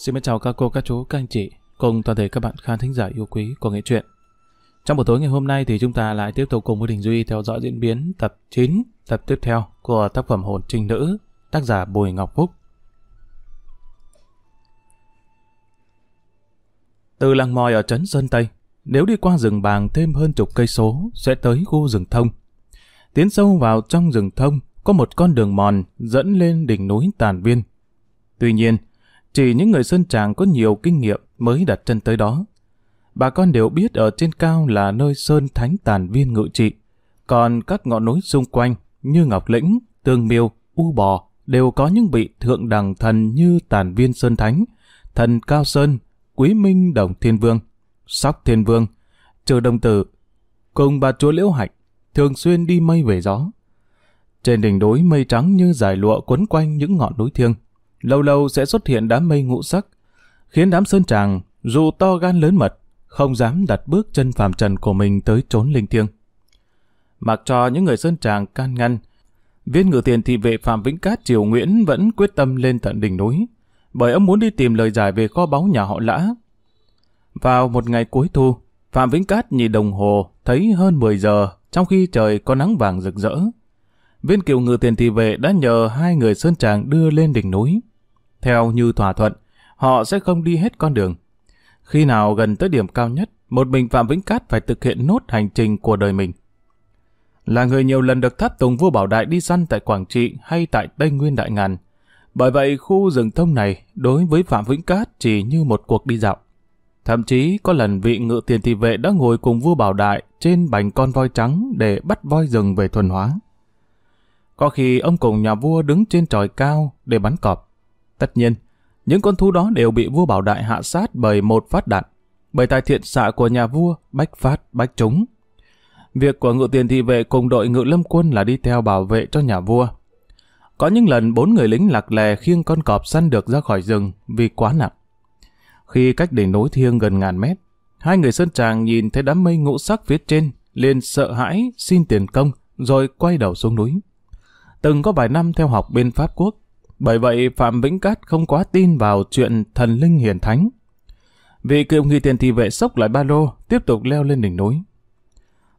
Xin chào các cô, các chú, các anh chị cùng toàn thể các bạn khán thính giả yêu quý của nghệ truyện. Trong buổi tối ngày hôm nay thì chúng ta lại tiếp tục cùng với Đình Duy theo dõi diễn biến tập 9, tập tiếp theo của tác phẩm Hồn Trinh Nữ, tác giả Bùi Ngọc Phúc. Từ làng mòi ở trấn Sơn Tây, nếu đi qua rừng bàng thêm hơn chục cây số sẽ tới khu rừng thông. Tiến sâu vào trong rừng thông có một con đường mòn dẫn lên đỉnh núi Tàn Viên. Tuy nhiên, chỉ những người sơn tràng có nhiều kinh nghiệm mới đặt chân tới đó. Bà con đều biết ở trên cao là nơi sơn thánh tàn viên ngự trị, còn các ngọn núi xung quanh như Ngọc Lĩnh, Tương Miêu, U Bò đều có những vị thượng đẳng thần như tàn viên sơn thánh, thần Cao Sơn, Quý Minh Đồng Thiên Vương, Sóc Thiên Vương, Trừ Đồng Tử, cùng bà chúa Liễu Hạnh thường xuyên đi mây về gió. Trên đỉnh núi mây trắng như dài lụa quấn quanh những ngọn núi thiêng, lâu lâu sẽ xuất hiện đám mây ngũ sắc, khiến đám sơn tràng, dù to gan lớn mật, không dám đặt bước chân phàm trần của mình tới trốn linh thiêng. Mặc cho những người sơn tràng can ngăn, viên ngự tiền thị vệ Phạm Vĩnh Cát Triều Nguyễn vẫn quyết tâm lên tận đỉnh núi, bởi ông muốn đi tìm lời giải về kho báu nhà họ Lã. Vào một ngày cuối thu, Phạm Vĩnh Cát nhìn đồng hồ thấy hơn 10 giờ trong khi trời có nắng vàng rực rỡ. Viên kiều ngự tiền thị vệ đã nhờ hai người sơn tràng đưa lên đỉnh núi. Theo như thỏa thuận, họ sẽ không đi hết con đường. Khi nào gần tới điểm cao nhất, một mình Phạm Vĩnh Cát phải thực hiện nốt hành trình của đời mình. Là người nhiều lần được tháp tùng vua Bảo Đại đi săn tại Quảng Trị hay tại Tây Nguyên Đại Ngàn. Bởi vậy khu rừng thông này đối với Phạm Vĩnh Cát chỉ như một cuộc đi dạo. Thậm chí có lần vị ngự tiền thị vệ đã ngồi cùng vua Bảo Đại trên bành con voi trắng để bắt voi rừng về thuần hóa. Có khi ông cùng nhà vua đứng trên tròi cao để bắn cọp. Tất nhiên, những con thú đó đều bị vua Bảo Đại hạ sát bởi một phát đạn, bởi tài thiện xạ của nhà vua bách phát bách trúng. Việc của ngự tiền thị vệ cùng đội ngự lâm quân là đi theo bảo vệ cho nhà vua. Có những lần bốn người lính lạc lè khiêng con cọp săn được ra khỏi rừng vì quá nặng. Khi cách đỉnh núi thiêng gần ngàn mét, hai người sơn tràng nhìn thấy đám mây ngũ sắc phía trên, liền sợ hãi xin tiền công rồi quay đầu xuống núi. Từng có vài năm theo học bên Pháp Quốc, bởi vậy Phạm Vĩnh Cát không quá tin vào chuyện thần linh hiển thánh. Vị cựu nghi tiền thị vệ sốc lại ba lô, tiếp tục leo lên đỉnh núi.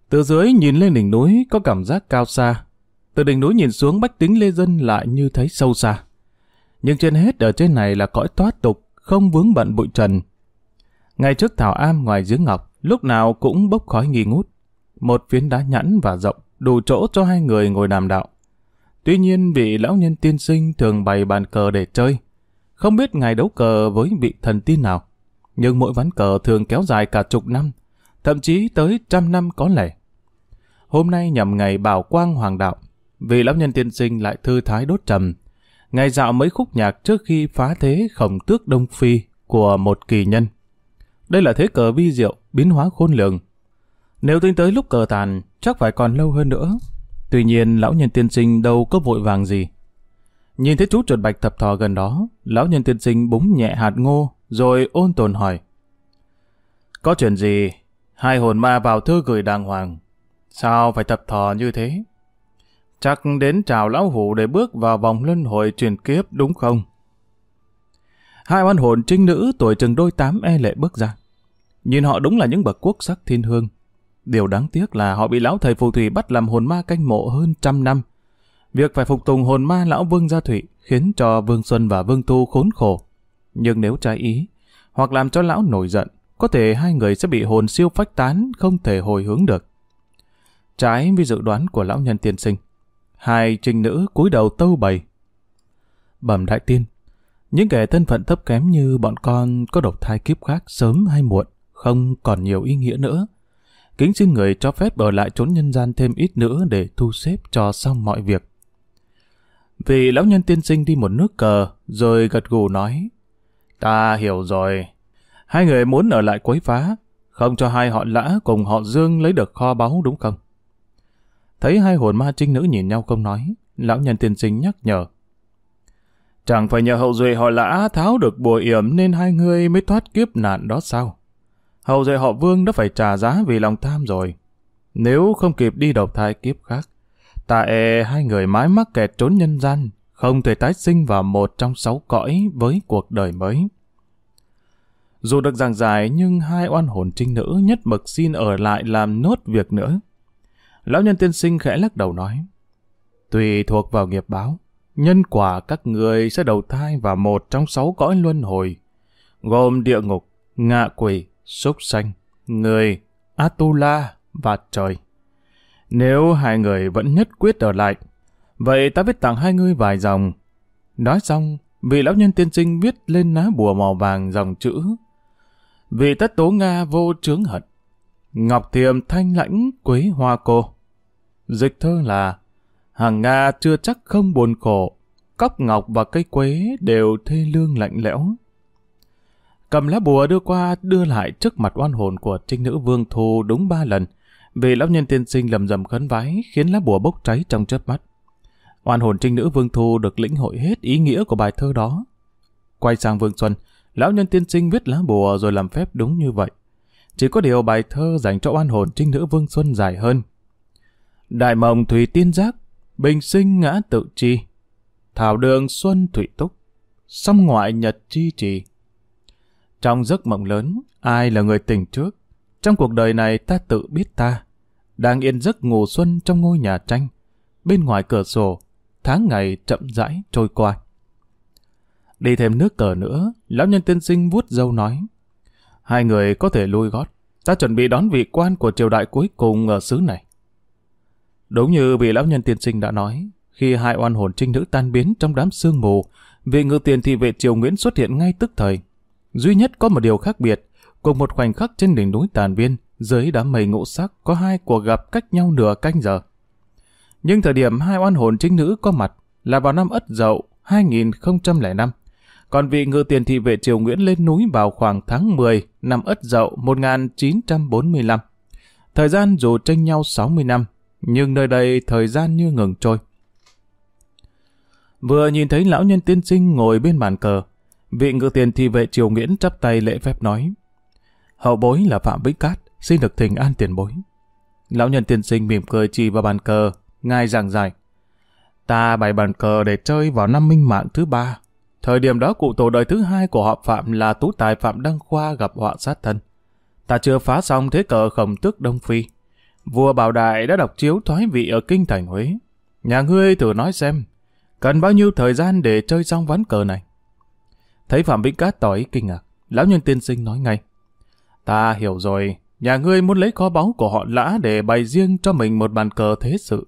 Từ dưới nhìn lên đỉnh núi có cảm giác cao xa. Từ đỉnh núi nhìn xuống bách tính lê dân lại như thấy sâu xa. Nhưng trên hết ở trên này là cõi toát tục, không vướng bận bụi trần. Ngay trước thảo am ngoài giếng ngọc, lúc nào cũng bốc khói nghi ngút. Một phiến đá nhẵn và rộng, đủ chỗ cho hai người ngồi đàm đạo. Tuy nhiên vị lão nhân tiên sinh thường bày bàn cờ để chơi. Không biết ngài đấu cờ với vị thần tiên nào. Nhưng mỗi ván cờ thường kéo dài cả chục năm, thậm chí tới trăm năm có lẽ. Hôm nay nhằm ngày bảo quang hoàng đạo, vị lão nhân tiên sinh lại thư thái đốt trầm. Ngài dạo mấy khúc nhạc trước khi phá thế khổng tước đông phi của một kỳ nhân. Đây là thế cờ vi diệu, biến hóa khôn lường. Nếu tính tới lúc cờ tàn, chắc phải còn lâu hơn nữa Tuy nhiên lão nhân tiên sinh đâu có vội vàng gì. Nhìn thấy chú chuột bạch thập thò gần đó, lão nhân tiên sinh búng nhẹ hạt ngô, rồi ôn tồn hỏi. Có chuyện gì? Hai hồn ma vào thư gửi đàng hoàng. Sao phải thập thò như thế? Chắc đến chào lão hủ để bước vào vòng luân hồi truyền kiếp đúng không? Hai oan hồn trinh nữ tuổi chừng đôi tám e lệ bước ra. Nhìn họ đúng là những bậc quốc sắc thiên hương. Điều đáng tiếc là họ bị lão thầy phù thủy bắt làm hồn ma canh mộ hơn trăm năm. Việc phải phục tùng hồn ma lão Vương Gia Thụy khiến cho Vương Xuân và Vương Tu khốn khổ. Nhưng nếu trái ý, hoặc làm cho lão nổi giận, có thể hai người sẽ bị hồn siêu phách tán, không thể hồi hướng được. Trái với dự đoán của lão nhân tiên sinh, hai trinh nữ cúi đầu tâu bày. Bẩm đại tiên, những kẻ thân phận thấp kém như bọn con có độc thai kiếp khác sớm hay muộn, không còn nhiều ý nghĩa nữa kính xin người cho phép ở lại trốn nhân gian thêm ít nữa để thu xếp cho xong mọi việc. Vị lão nhân tiên sinh đi một nước cờ, rồi gật gù nói, Ta hiểu rồi. Hai người muốn ở lại quấy phá, không cho hai họ lã cùng họ dương lấy được kho báu đúng không? Thấy hai hồn ma trinh nữ nhìn nhau không nói, lão nhân tiên sinh nhắc nhở. Chẳng phải nhờ hậu duệ họ lã tháo được bùa yểm nên hai người mới thoát kiếp nạn đó sao? Hậu duệ họ Vương đã phải trả giá vì lòng tham rồi. Nếu không kịp đi đầu thai kiếp khác, ta e hai người mãi mắc kẹt trốn nhân gian, không thể tái sinh vào một trong sáu cõi với cuộc đời mới. Dù được giảng giải nhưng hai oan hồn trinh nữ nhất mực xin ở lại làm nốt việc nữa. Lão nhân tiên sinh khẽ lắc đầu nói, Tùy thuộc vào nghiệp báo, nhân quả các người sẽ đầu thai vào một trong sáu cõi luân hồi, gồm địa ngục, ngạ quỷ, súc sanh, người, Atula và trời. Nếu hai người vẫn nhất quyết ở lại, vậy ta viết tặng hai người vài dòng. Nói xong, vị lão nhân tiên sinh viết lên lá bùa màu vàng dòng chữ Vị tất tố Nga vô chướng hận Ngọc thiềm thanh lãnh quế hoa cô Dịch thơ là Hàng Nga chưa chắc không buồn khổ Cóc ngọc và cây quế đều thê lương lạnh lẽo Cầm lá bùa đưa qua đưa lại trước mặt oan hồn của trinh nữ vương thu đúng ba lần Vì lão nhân tiên sinh lầm rầm khấn vái khiến lá bùa bốc cháy trong chớp mắt Oan hồn trinh nữ Vương Thu được lĩnh hội hết ý nghĩa của bài thơ đó. Quay sang Vương Xuân, lão nhân tiên sinh viết lá bùa rồi làm phép đúng như vậy. Chỉ có điều bài thơ dành cho oan hồn trinh nữ Vương Xuân dài hơn. Đại mộng thủy tiên giác, bình sinh ngã tự chi. Thảo đường xuân thủy túc, song ngoại nhật chi trì. Trong giấc mộng lớn, ai là người tỉnh trước? Trong cuộc đời này ta tự biết ta. Đang yên giấc ngủ xuân trong ngôi nhà tranh. Bên ngoài cửa sổ, tháng ngày chậm rãi trôi qua. Đi thêm nước cờ nữa, lão nhân tiên sinh vuốt dâu nói. Hai người có thể lui gót, ta chuẩn bị đón vị quan của triều đại cuối cùng ở xứ này. Đúng như vị lão nhân tiên sinh đã nói, khi hai oan hồn trinh nữ tan biến trong đám sương mù, vị ngự tiền thị vệ triều Nguyễn xuất hiện ngay tức thời. Duy nhất có một điều khác biệt, cùng một khoảnh khắc trên đỉnh núi Tàn Viên, dưới đám mây ngũ sắc có hai cuộc gặp cách nhau nửa canh giờ. Nhưng thời điểm hai oan hồn chính nữ có mặt là vào năm Ất Dậu 2005. Còn vị ngự tiền thị vệ triều Nguyễn lên núi vào khoảng tháng 10 năm Ất Dậu 1945. Thời gian dù tranh nhau 60 năm, nhưng nơi đây thời gian như ngừng trôi. Vừa nhìn thấy lão nhân tiên sinh ngồi bên bàn cờ, vị ngự tiền thị vệ triều Nguyễn chắp tay lễ phép nói. Hậu bối là Phạm Vĩnh Cát, xin được thỉnh an tiền bối. Lão nhân tiên sinh mỉm cười chỉ vào bàn cờ, Ngài giảng giải. Ta bày bàn cờ để chơi vào năm minh mạng thứ ba. Thời điểm đó cụ tổ đời thứ hai của họ Phạm là tú tài Phạm Đăng Khoa gặp họa sát thân. Ta chưa phá xong thế cờ khổng tước Đông Phi. Vua Bảo Đại đã đọc chiếu thoái vị ở Kinh Thành Huế. Nhà ngươi thử nói xem, cần bao nhiêu thời gian để chơi xong ván cờ này? Thấy Phạm Vĩnh Cát tỏ ý kinh ngạc, lão nhân tiên sinh nói ngay. Ta hiểu rồi, nhà ngươi muốn lấy kho báu của họ lã để bày riêng cho mình một bàn cờ thế sự.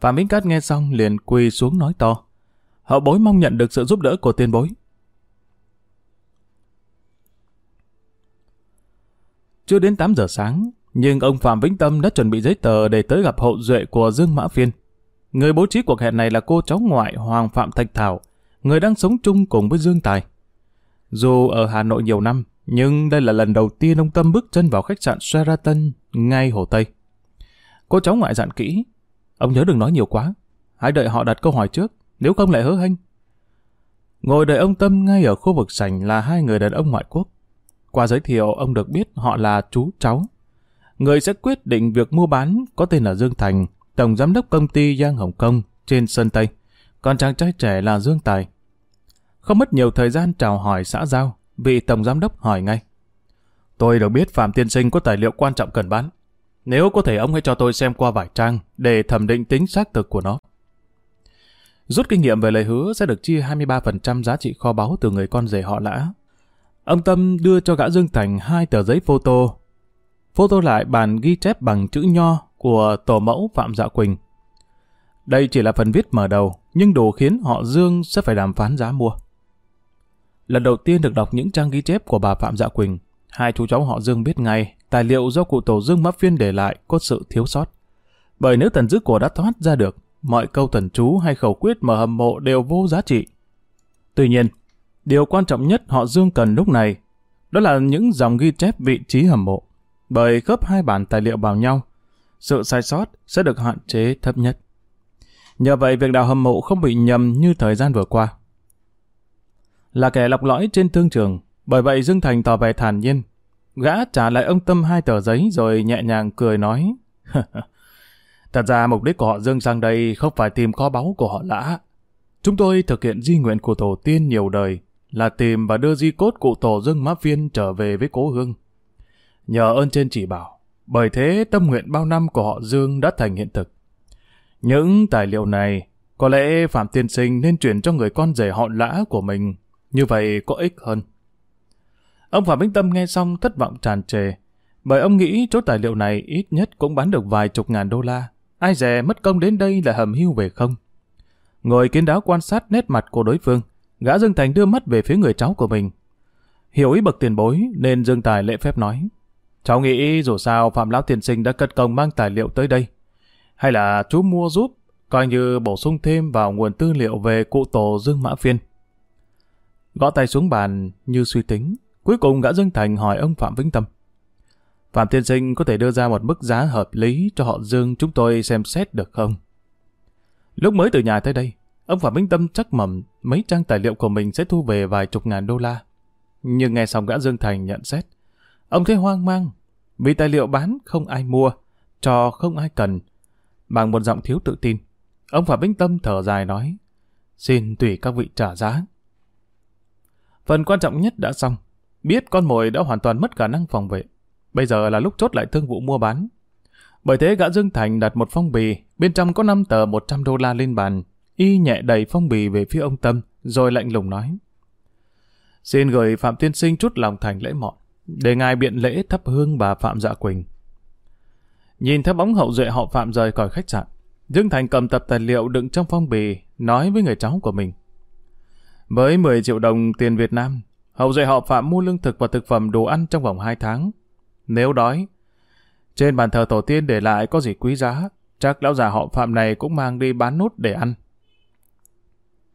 Phạm Vĩnh Cát nghe xong liền quỳ xuống nói to. Hậu bối mong nhận được sự giúp đỡ của tiền bối. Chưa đến 8 giờ sáng, nhưng ông Phạm Vĩnh Tâm đã chuẩn bị giấy tờ để tới gặp hậu duệ của Dương Mã Phiên. Người bố trí cuộc hẹn này là cô cháu ngoại Hoàng Phạm Thạch Thảo, người đang sống chung cùng với Dương Tài. Dù ở Hà Nội nhiều năm, nhưng đây là lần đầu tiên ông Tâm bước chân vào khách sạn Sheraton ngay Hồ Tây. Cô cháu ngoại dặn kỹ, Ông nhớ đừng nói nhiều quá. Hãy đợi họ đặt câu hỏi trước, nếu không lại hớ hênh. Ngồi đợi ông Tâm ngay ở khu vực sảnh là hai người đàn ông ngoại quốc. Qua giới thiệu, ông được biết họ là chú cháu. Người sẽ quyết định việc mua bán có tên là Dương Thành, tổng giám đốc công ty Giang Hồng Kông trên Sơn Tây. Còn chàng trai trẻ là Dương Tài. Không mất nhiều thời gian chào hỏi xã giao, vị tổng giám đốc hỏi ngay. Tôi được biết Phạm Tiên Sinh có tài liệu quan trọng cần bán. Nếu có thể ông hãy cho tôi xem qua vài trang để thẩm định tính xác thực của nó. Rút kinh nghiệm về lời hứa sẽ được chia 23% giá trị kho báu từ người con rể họ lã. Ông Tâm đưa cho gã Dương Thành hai tờ giấy photo. Photo lại bản ghi chép bằng chữ nho của tổ mẫu Phạm Dạ Quỳnh. Đây chỉ là phần viết mở đầu, nhưng đủ khiến họ Dương sẽ phải đàm phán giá mua. Lần đầu tiên được đọc những trang ghi chép của bà Phạm Dạ Quỳnh, hai chú cháu họ Dương biết ngay tài liệu do cụ tổ Dương Mắp Phiên để lại có sự thiếu sót. Bởi nếu tần dữ của đã thoát ra được, mọi câu thần chú hay khẩu quyết mở hầm mộ đều vô giá trị. Tuy nhiên, điều quan trọng nhất họ Dương cần lúc này đó là những dòng ghi chép vị trí hầm mộ. Bởi khớp hai bản tài liệu vào nhau, sự sai sót sẽ được hạn chế thấp nhất. Nhờ vậy việc đào hầm mộ không bị nhầm như thời gian vừa qua. Là kẻ lọc lõi trên thương trường, bởi vậy Dương Thành tỏ vẻ thản nhiên, Gã trả lại ông Tâm hai tờ giấy rồi nhẹ nhàng cười nói. Thật ra mục đích của họ Dương sang đây không phải tìm kho báu của họ lã. Chúng tôi thực hiện di nguyện của tổ tiên nhiều đời là tìm và đưa di cốt cụ tổ Dương Mã viên trở về với cố hương. Nhờ ơn trên chỉ bảo, bởi thế tâm nguyện bao năm của họ Dương đã thành hiện thực. Những tài liệu này, có lẽ Phạm Tiên Sinh nên chuyển cho người con rể họ lã của mình, như vậy có ích hơn. Ông Phạm Vĩnh Tâm nghe xong thất vọng tràn trề, bởi ông nghĩ chỗ tài liệu này ít nhất cũng bán được vài chục ngàn đô la. Ai dè mất công đến đây là hầm hưu về không. Ngồi kiến đáo quan sát nét mặt của đối phương, gã Dương Thành đưa mắt về phía người cháu của mình. Hiểu ý bậc tiền bối nên Dương Tài lễ phép nói. Cháu nghĩ dù sao Phạm Lão Tiền Sinh đã cất công mang tài liệu tới đây. Hay là chú mua giúp, coi như bổ sung thêm vào nguồn tư liệu về cụ tổ Dương Mã Phiên. Gõ tay xuống bàn như suy tính, cuối cùng gã Dương Thành hỏi ông Phạm Vĩnh Tâm. Phạm Thiên Sinh có thể đưa ra một mức giá hợp lý cho họ Dương chúng tôi xem xét được không? Lúc mới từ nhà tới đây, ông Phạm Vĩnh Tâm chắc mầm mấy trang tài liệu của mình sẽ thu về vài chục ngàn đô la. Nhưng nghe xong gã Dương Thành nhận xét, ông thấy hoang mang, vì tài liệu bán không ai mua, cho không ai cần. Bằng một giọng thiếu tự tin, ông Phạm Vĩnh Tâm thở dài nói, xin tùy các vị trả giá. Phần quan trọng nhất đã xong, biết con mồi đã hoàn toàn mất khả năng phòng vệ. Bây giờ là lúc chốt lại thương vụ mua bán. Bởi thế gã Dương Thành đặt một phong bì, bên trong có 5 tờ 100 đô la lên bàn. Y nhẹ đầy phong bì về phía ông Tâm, rồi lạnh lùng nói. Xin gửi Phạm Tiên Sinh chút lòng thành lễ mọn, để ngài biện lễ thắp hương bà Phạm Dạ Quỳnh. Nhìn theo bóng hậu duệ họ Phạm rời khỏi khách sạn, Dương Thành cầm tập tài liệu đựng trong phong bì, nói với người cháu của mình. Với 10 triệu đồng tiền Việt Nam, hậu duệ họ Phạm mua lương thực và thực phẩm đồ ăn trong vòng 2 tháng, nếu đói, trên bàn thờ tổ tiên để lại có gì quý giá, chắc lão già họ Phạm này cũng mang đi bán nốt để ăn.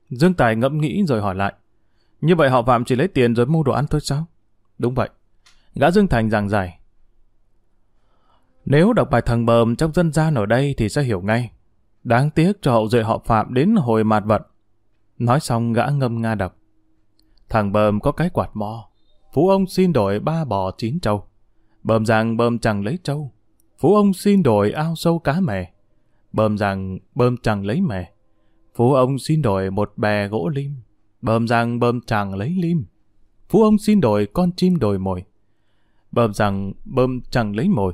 Dương Tài ngẫm nghĩ rồi hỏi lại. Như vậy họ Phạm chỉ lấy tiền rồi mua đồ ăn thôi sao? Đúng vậy. Gã Dương Thành giảng giải. Nếu đọc bài thằng bờm trong dân gian ở đây thì sẽ hiểu ngay. Đáng tiếc cho hậu duệ họ Phạm đến hồi mạt vận. Nói xong gã ngâm nga đọc. Thằng bờm có cái quạt mò. Phú ông xin đổi ba bò chín trâu. Bơm rằng bơm chẳng lấy trâu. Phú ông xin đổi ao sâu cá mè. Bơm rằng bơm chẳng lấy mè. Phú ông xin đổi một bè gỗ lim. Bơm rằng bơm chẳng lấy lim. Phú ông xin đổi con chim đồi mồi. Bơm rằng bơm chẳng lấy mồi.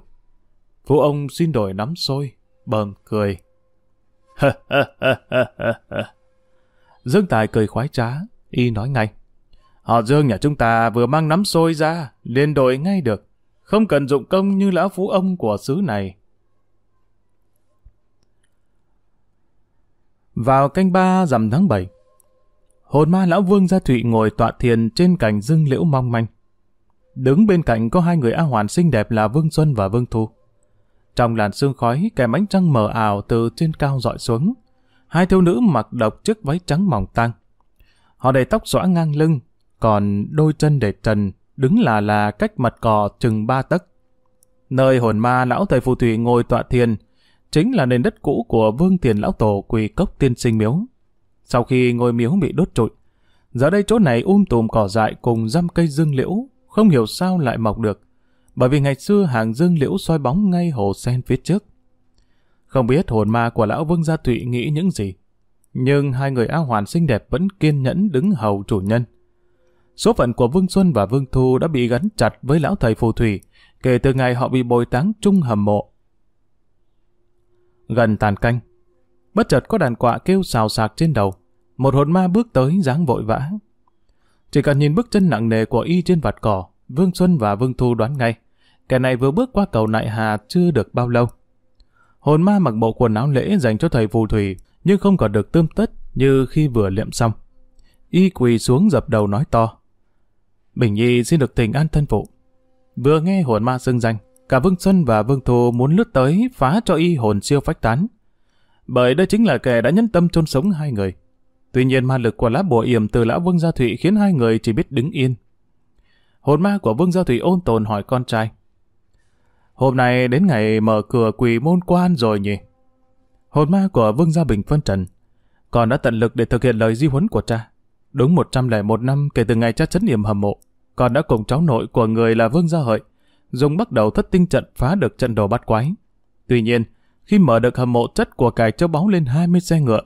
Phú ông xin đổi nắm xôi. bờm cười. Dương Tài cười khoái trá. Y nói ngay. Họ Dương nhà chúng ta vừa mang nắm xôi ra, liền đổi ngay được không cần dụng công như lão phú ông của xứ này. Vào canh ba rằm tháng 7, hồn ma lão vương gia thụy ngồi tọa thiền trên cành dương liễu mong manh. Đứng bên cạnh có hai người A Hoàn xinh đẹp là Vương Xuân và Vương Thu. Trong làn sương khói, kèm ánh trăng mờ ảo từ trên cao dọi xuống. Hai thiếu nữ mặc độc chiếc váy trắng mỏng tăng. Họ để tóc xõa ngang lưng, còn đôi chân để trần, đứng là là cách mặt cỏ chừng ba tấc. Nơi hồn ma lão thầy phù thủy ngồi tọa thiền, chính là nền đất cũ của vương tiền lão tổ quỳ cốc tiên sinh miếu. Sau khi ngôi miếu bị đốt trụi, giờ đây chỗ này um tùm cỏ dại cùng răm cây dương liễu, không hiểu sao lại mọc được, bởi vì ngày xưa hàng dương liễu soi bóng ngay hồ sen phía trước. Không biết hồn ma của lão vương gia thụy nghĩ những gì, nhưng hai người áo Hoàn xinh đẹp vẫn kiên nhẫn đứng hầu chủ nhân. Số phận của Vương Xuân và Vương Thu đã bị gắn chặt với lão thầy phù thủy kể từ ngày họ bị bồi táng chung hầm mộ. Gần tàn canh, bất chợt có đàn quạ kêu xào xạc trên đầu. Một hồn ma bước tới dáng vội vã. Chỉ cần nhìn bước chân nặng nề của y trên vạt cỏ, Vương Xuân và Vương Thu đoán ngay. Kẻ này vừa bước qua cầu nại hà chưa được bao lâu. Hồn ma mặc bộ quần áo lễ dành cho thầy phù thủy, nhưng không còn được tươm tất như khi vừa liệm xong. Y quỳ xuống dập đầu nói to. Bình Nhi xin được tình an thân phụ. Vừa nghe hồn ma xưng danh, cả Vương Xuân và Vương Thu muốn lướt tới phá cho y hồn siêu phách tán. Bởi đây chính là kẻ đã nhẫn tâm chôn sống hai người. Tuy nhiên ma lực của lá bùa yểm từ lão Vương Gia Thụy khiến hai người chỉ biết đứng yên. Hồn ma của Vương Gia thủy ôn tồn hỏi con trai. Hôm nay đến ngày mở cửa quỳ môn quan rồi nhỉ? Hồn ma của Vương Gia Bình phân trần. Còn đã tận lực để thực hiện lời di huấn của cha. Đúng 101 năm kể từ ngày cha chấn niệm hầm mộ, con đã cùng cháu nội của người là Vương Gia Hợi, dùng bắt đầu thất tinh trận phá được trận đồ bắt quái. Tuy nhiên, khi mở được hầm mộ chất của cải châu báu lên 20 xe ngựa,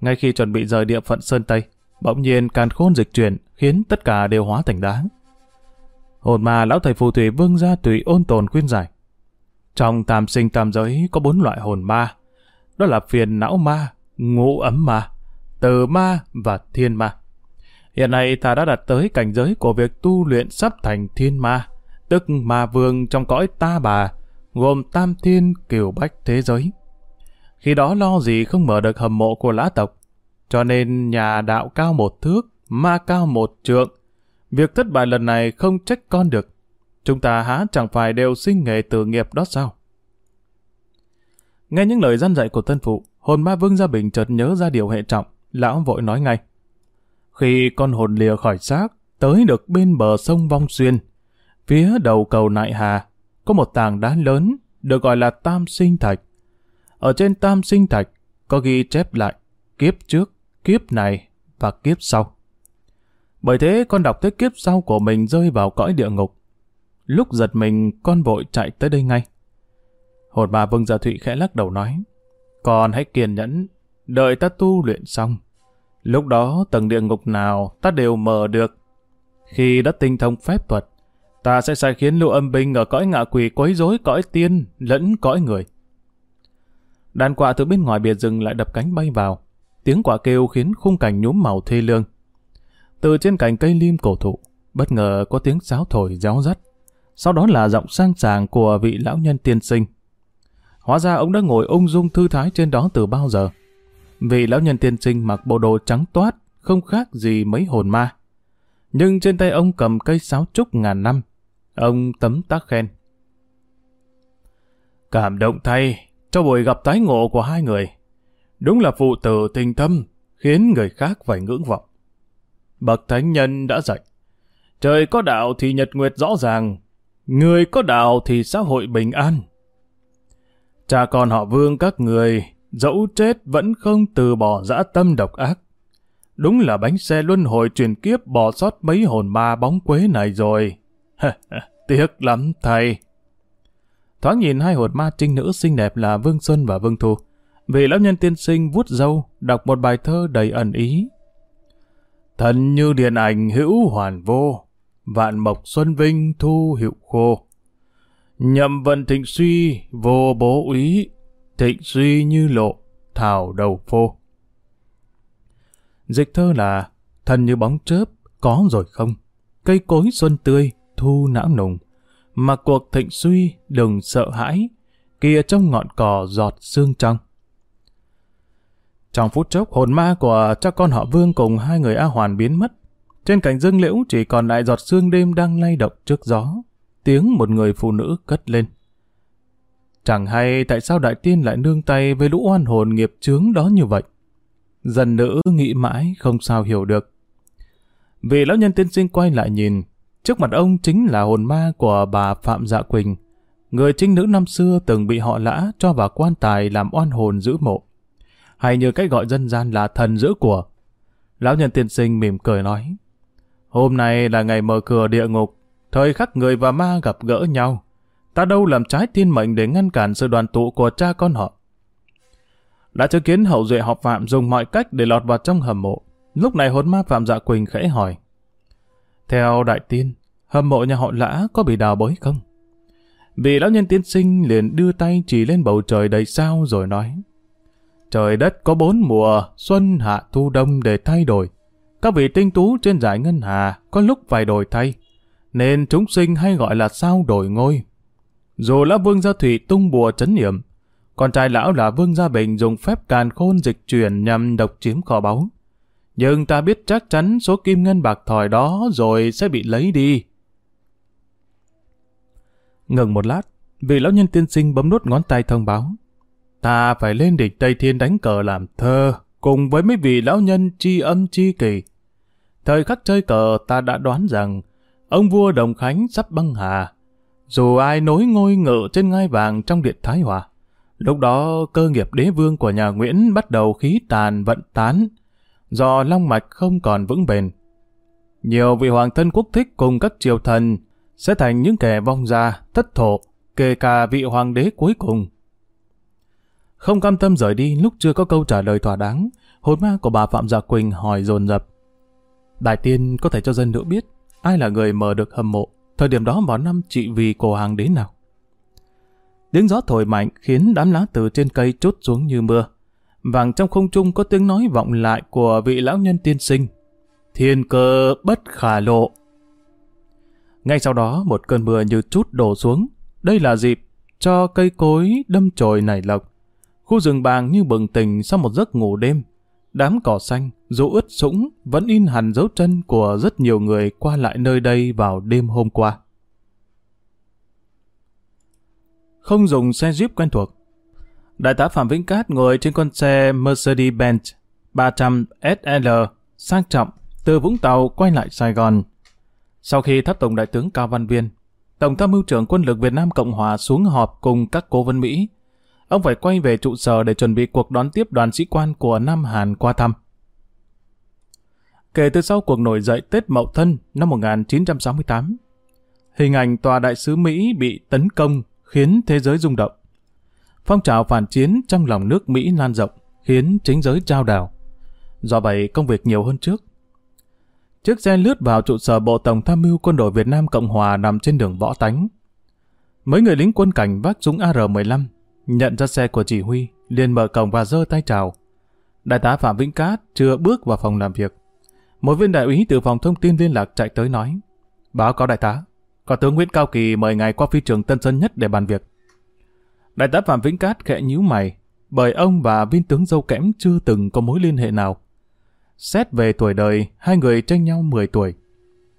ngay khi chuẩn bị rời địa phận Sơn Tây, bỗng nhiên càn khôn dịch chuyển khiến tất cả đều hóa thành đá. Hồn ma lão thầy phù thủy vương ra tùy ôn tồn khuyên giải. Trong tam sinh tam giới có bốn loại hồn ma. Đó là phiền não ma, ngũ ấm ma, từ ma và thiên ma. Hiện nay ta đã đạt tới cảnh giới của việc tu luyện sắp thành thiên ma, tức ma vương trong cõi ta bà, gồm tam thiên kiều bách thế giới. Khi đó lo gì không mở được hầm mộ của lã tộc, cho nên nhà đạo cao một thước, ma cao một trượng. Việc thất bại lần này không trách con được. Chúng ta há chẳng phải đều sinh nghề từ nghiệp đó sao? Nghe những lời dân dạy của thân phụ, hồn ma Vương Gia Bình chợt nhớ ra điều hệ trọng, lão vội nói ngay. Khi con hồn lìa khỏi xác, tới được bên bờ sông Vong Xuyên, phía đầu cầu Nại Hà, có một tảng đá lớn, được gọi là Tam Sinh Thạch. Ở trên Tam Sinh Thạch, có ghi chép lại kiếp trước, kiếp này và kiếp sau. Bởi thế con đọc tới kiếp sau của mình rơi vào cõi địa ngục. Lúc giật mình, con vội chạy tới đây ngay. Hồn bà Vương Gia Thụy khẽ lắc đầu nói, con hãy kiên nhẫn, đợi ta tu luyện xong. Lúc đó tầng địa ngục nào ta đều mở được. Khi đã tinh thông phép thuật, ta sẽ sai khiến lưu âm binh ở cõi ngạ quỷ quấy rối cõi tiên lẫn cõi người. Đàn quạ từ bên ngoài bìa rừng lại đập cánh bay vào. Tiếng quạ kêu khiến khung cảnh nhúm màu thê lương. Từ trên cành cây lim cổ thụ, bất ngờ có tiếng sáo thổi réo rắt. Sau đó là giọng sang sàng của vị lão nhân tiên sinh. Hóa ra ông đã ngồi ung dung thư thái trên đó từ bao giờ. Vị lão nhân tiên sinh mặc bộ đồ trắng toát, không khác gì mấy hồn ma. Nhưng trên tay ông cầm cây sáo trúc ngàn năm. Ông tấm tác khen. Cảm động thay, cho buổi gặp tái ngộ của hai người. Đúng là phụ tử tình thâm, khiến người khác phải ngưỡng vọng. Bậc thánh nhân đã dạy, trời có đạo thì nhật nguyệt rõ ràng, người có đạo thì xã hội bình an. Cha con họ vương các người, dẫu chết vẫn không từ bỏ dã tâm độc ác. Đúng là bánh xe luân hồi truyền kiếp bỏ sót mấy hồn ma bóng quế này rồi. Tiếc lắm thầy. Thoáng nhìn hai hồn ma trinh nữ xinh đẹp là Vương Xuân và Vương Thu. Vị lão nhân tiên sinh vuốt dâu, đọc một bài thơ đầy ẩn ý. Thần như điện ảnh hữu hoàn vô, vạn mộc xuân vinh thu hiệu khô. Nhậm vận thịnh suy, vô bố úy, thịnh suy như lộ, thảo đầu phô. Dịch thơ là thần như bóng chớp, có rồi không? Cây cối xuân tươi, thu não nùng. Mà cuộc thịnh suy, đừng sợ hãi, kia trong ngọn cỏ giọt xương trong. Trong phút chốc, hồn ma của cha con họ Vương cùng hai người A Hoàn biến mất. Trên cành dương liễu chỉ còn lại giọt sương đêm đang lay động trước gió. Tiếng một người phụ nữ cất lên. Chẳng hay tại sao đại tiên lại nương tay với lũ oan hồn nghiệp chướng đó như vậy. Dần nữ nghĩ mãi không sao hiểu được. Vị lão nhân tiên sinh quay lại nhìn, trước mặt ông chính là hồn ma của bà Phạm Dạ Quỳnh, người trinh nữ năm xưa từng bị họ lã cho vào quan tài làm oan hồn giữ mộ hay như cách gọi dân gian là thần giữ của. Lão nhân tiên sinh mỉm cười nói, hôm nay là ngày mở cửa địa ngục, thời khắc người và ma gặp gỡ nhau. Ta đâu làm trái thiên mệnh để ngăn cản sự đoàn tụ của cha con họ. Đã chứng kiến hậu duệ họ Phạm dùng mọi cách để lọt vào trong hầm mộ. Lúc này hồn ma Phạm Dạ Quỳnh khẽ hỏi. Theo đại tiên, hầm mộ nhà họ lã có bị đào bới không? Vị lão nhân tiên sinh liền đưa tay chỉ lên bầu trời đầy sao rồi nói. Trời đất có bốn mùa, xuân, hạ, thu, đông để thay đổi. Các vị tinh tú trên giải ngân hà có lúc phải đổi thay, nên chúng sinh hay gọi là sao đổi ngôi. Dù là vương gia thủy tung bùa chấn niệm, con trai lão là vương gia bình dùng phép càn khôn dịch chuyển nhằm độc chiếm kho báu. Nhưng ta biết chắc chắn số kim ngân bạc thỏi đó rồi sẽ bị lấy đi. Ngừng một lát, vị lão nhân tiên sinh bấm nút ngón tay thông báo. Ta phải lên địch Tây Thiên đánh cờ làm thơ, cùng với mấy vị lão nhân chi âm chi kỳ. Thời khắc chơi cờ ta đã đoán rằng, ông vua Đồng Khánh sắp băng hà. Dù ai nối ngôi ngự trên ngai vàng trong điện Thái Hòa, lúc đó cơ nghiệp đế vương của nhà Nguyễn bắt đầu khí tàn vận tán, do long mạch không còn vững bền. Nhiều vị hoàng thân quốc thích cùng các triều thần sẽ thành những kẻ vong gia, thất thổ, kể cả vị hoàng đế cuối cùng không cam tâm rời đi lúc chưa có câu trả lời thỏa đáng, hồn ma của bà Phạm Dạ Quỳnh hỏi dồn dập. Đại tiên có thể cho dân nữ biết ai là người mở được hầm mộ, thời điểm đó vào năm trị vì cổ hàng đến nào. Tiếng gió thổi mạnh khiến đám lá từ trên cây trút xuống như mưa. Vàng trong không trung có tiếng nói vọng lại của vị lão nhân tiên sinh. Thiên cơ bất khả lộ. Ngay sau đó một cơn mưa như chút đổ xuống. Đây là dịp cho cây cối đâm chồi nảy lộc. Khu rừng bàng như bừng tỉnh sau một giấc ngủ đêm. Đám cỏ xanh, dù ướt sũng, vẫn in hẳn dấu chân của rất nhiều người qua lại nơi đây vào đêm hôm qua. Không dùng xe Jeep quen thuộc. Đại tá Phạm Vĩnh Cát ngồi trên con xe Mercedes-Benz 300 SL sang trọng từ Vũng Tàu quay lại Sài Gòn. Sau khi tháp tổng đại tướng Cao Văn Viên, Tổng tham mưu trưởng quân lực Việt Nam Cộng Hòa xuống họp cùng các cố vấn Mỹ, ông phải quay về trụ sở để chuẩn bị cuộc đón tiếp đoàn sĩ quan của Nam Hàn qua thăm. Kể từ sau cuộc nổi dậy Tết Mậu Thân năm 1968, hình ảnh tòa đại sứ Mỹ bị tấn công khiến thế giới rung động. Phong trào phản chiến trong lòng nước Mỹ lan rộng, khiến chính giới trao đảo. Do vậy, công việc nhiều hơn trước. Chiếc xe lướt vào trụ sở Bộ Tổng Tham mưu Quân đội Việt Nam Cộng Hòa nằm trên đường Võ Tánh. Mấy người lính quân cảnh vác súng AR-15, nhận ra xe của chỉ huy, liền mở cổng và giơ tay chào. Đại tá Phạm Vĩnh Cát chưa bước vào phòng làm việc. Một viên đại úy từ phòng thông tin liên lạc chạy tới nói, báo cáo đại tá, có tướng Nguyễn Cao Kỳ mời ngài qua phi trường Tân Sơn Nhất để bàn việc. Đại tá Phạm Vĩnh Cát khẽ nhíu mày, bởi ông và viên tướng dâu kẽm chưa từng có mối liên hệ nào. Xét về tuổi đời, hai người tranh nhau 10 tuổi.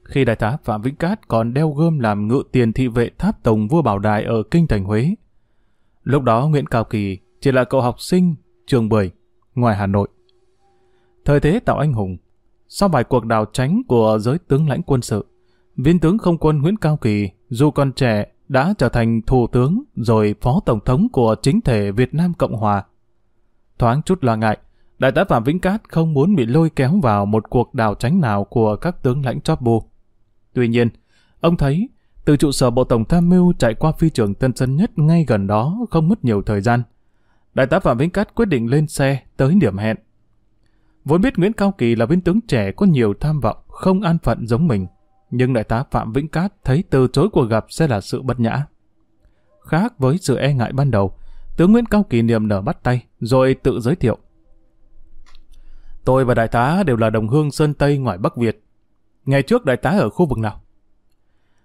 Khi đại tá Phạm Vĩnh Cát còn đeo gươm làm ngự tiền thị vệ tháp tổng vua Bảo Đài ở Kinh Thành Huế. Lúc đó Nguyễn Cao Kỳ chỉ là cậu học sinh trường 10, ngoài Hà Nội. Thời thế tạo anh hùng, sau vài cuộc đào tránh của giới tướng lãnh quân sự, viên tướng không quân Nguyễn Cao Kỳ dù còn trẻ đã trở thành thủ tướng rồi phó tổng thống của chính thể Việt Nam Cộng Hòa. Thoáng chút lo ngại, đại tá Phạm Vĩnh Cát không muốn bị lôi kéo vào một cuộc đào tránh nào của các tướng lãnh chóp bu. Tuy nhiên, ông thấy từ trụ sở Bộ Tổng Tham mưu chạy qua phi trường Tân Sơn Nhất ngay gần đó không mất nhiều thời gian. Đại tá Phạm Vĩnh Cát quyết định lên xe tới điểm hẹn. Vốn biết Nguyễn Cao Kỳ là viên tướng trẻ có nhiều tham vọng, không an phận giống mình nhưng đại tá Phạm Vĩnh Cát thấy từ chối cuộc gặp sẽ là sự bất nhã. Khác với sự e ngại ban đầu, tướng Nguyễn Cao Kỳ niềm nở bắt tay, rồi tự giới thiệu. Tôi và đại tá đều là đồng hương Sơn Tây ngoài Bắc Việt. Ngày trước đại tá ở khu vực nào?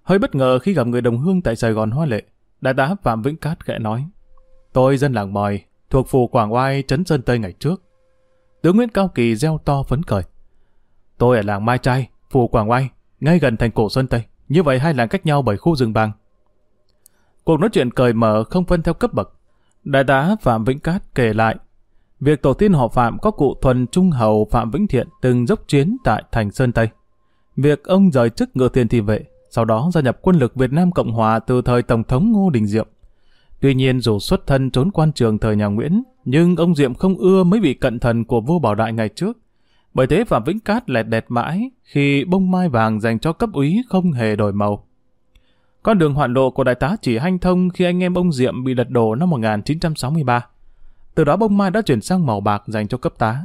Hơi bất ngờ khi gặp người đồng hương tại Sài Gòn Hoa Lệ, đại tá Phạm Vĩnh Cát khẽ nói. Tôi dân làng Mòi, thuộc phủ Quảng Oai, Trấn Sơn Tây ngày trước. Tướng Nguyễn Cao Kỳ reo to phấn khởi. Tôi ở làng Mai Trai, phủ Quảng Oai, ngay gần thành cổ Sơn Tây. Như vậy hai làng cách nhau bởi khu rừng bàng. Cuộc nói chuyện cởi mở không phân theo cấp bậc. Đại tá Phạm Vĩnh Cát kể lại, việc tổ tiên họ Phạm có cụ thuần trung hầu Phạm Vĩnh Thiện từng dốc chiến tại thành Sơn Tây. Việc ông rời chức ngựa tiền thị vệ, sau đó gia nhập quân lực Việt Nam Cộng Hòa từ thời Tổng thống Ngô Đình Diệm. Tuy nhiên dù xuất thân trốn quan trường thời nhà Nguyễn, nhưng ông Diệm không ưa mấy vị cận thần của vua Bảo Đại ngày trước, bởi thế Phạm Vĩnh Cát lẹt đẹt mãi khi bông mai vàng dành cho cấp úy không hề đổi màu. Con đường hoạn lộ của đại tá chỉ hanh thông khi anh em ông Diệm bị lật đổ năm 1963. Từ đó bông mai đã chuyển sang màu bạc dành cho cấp tá.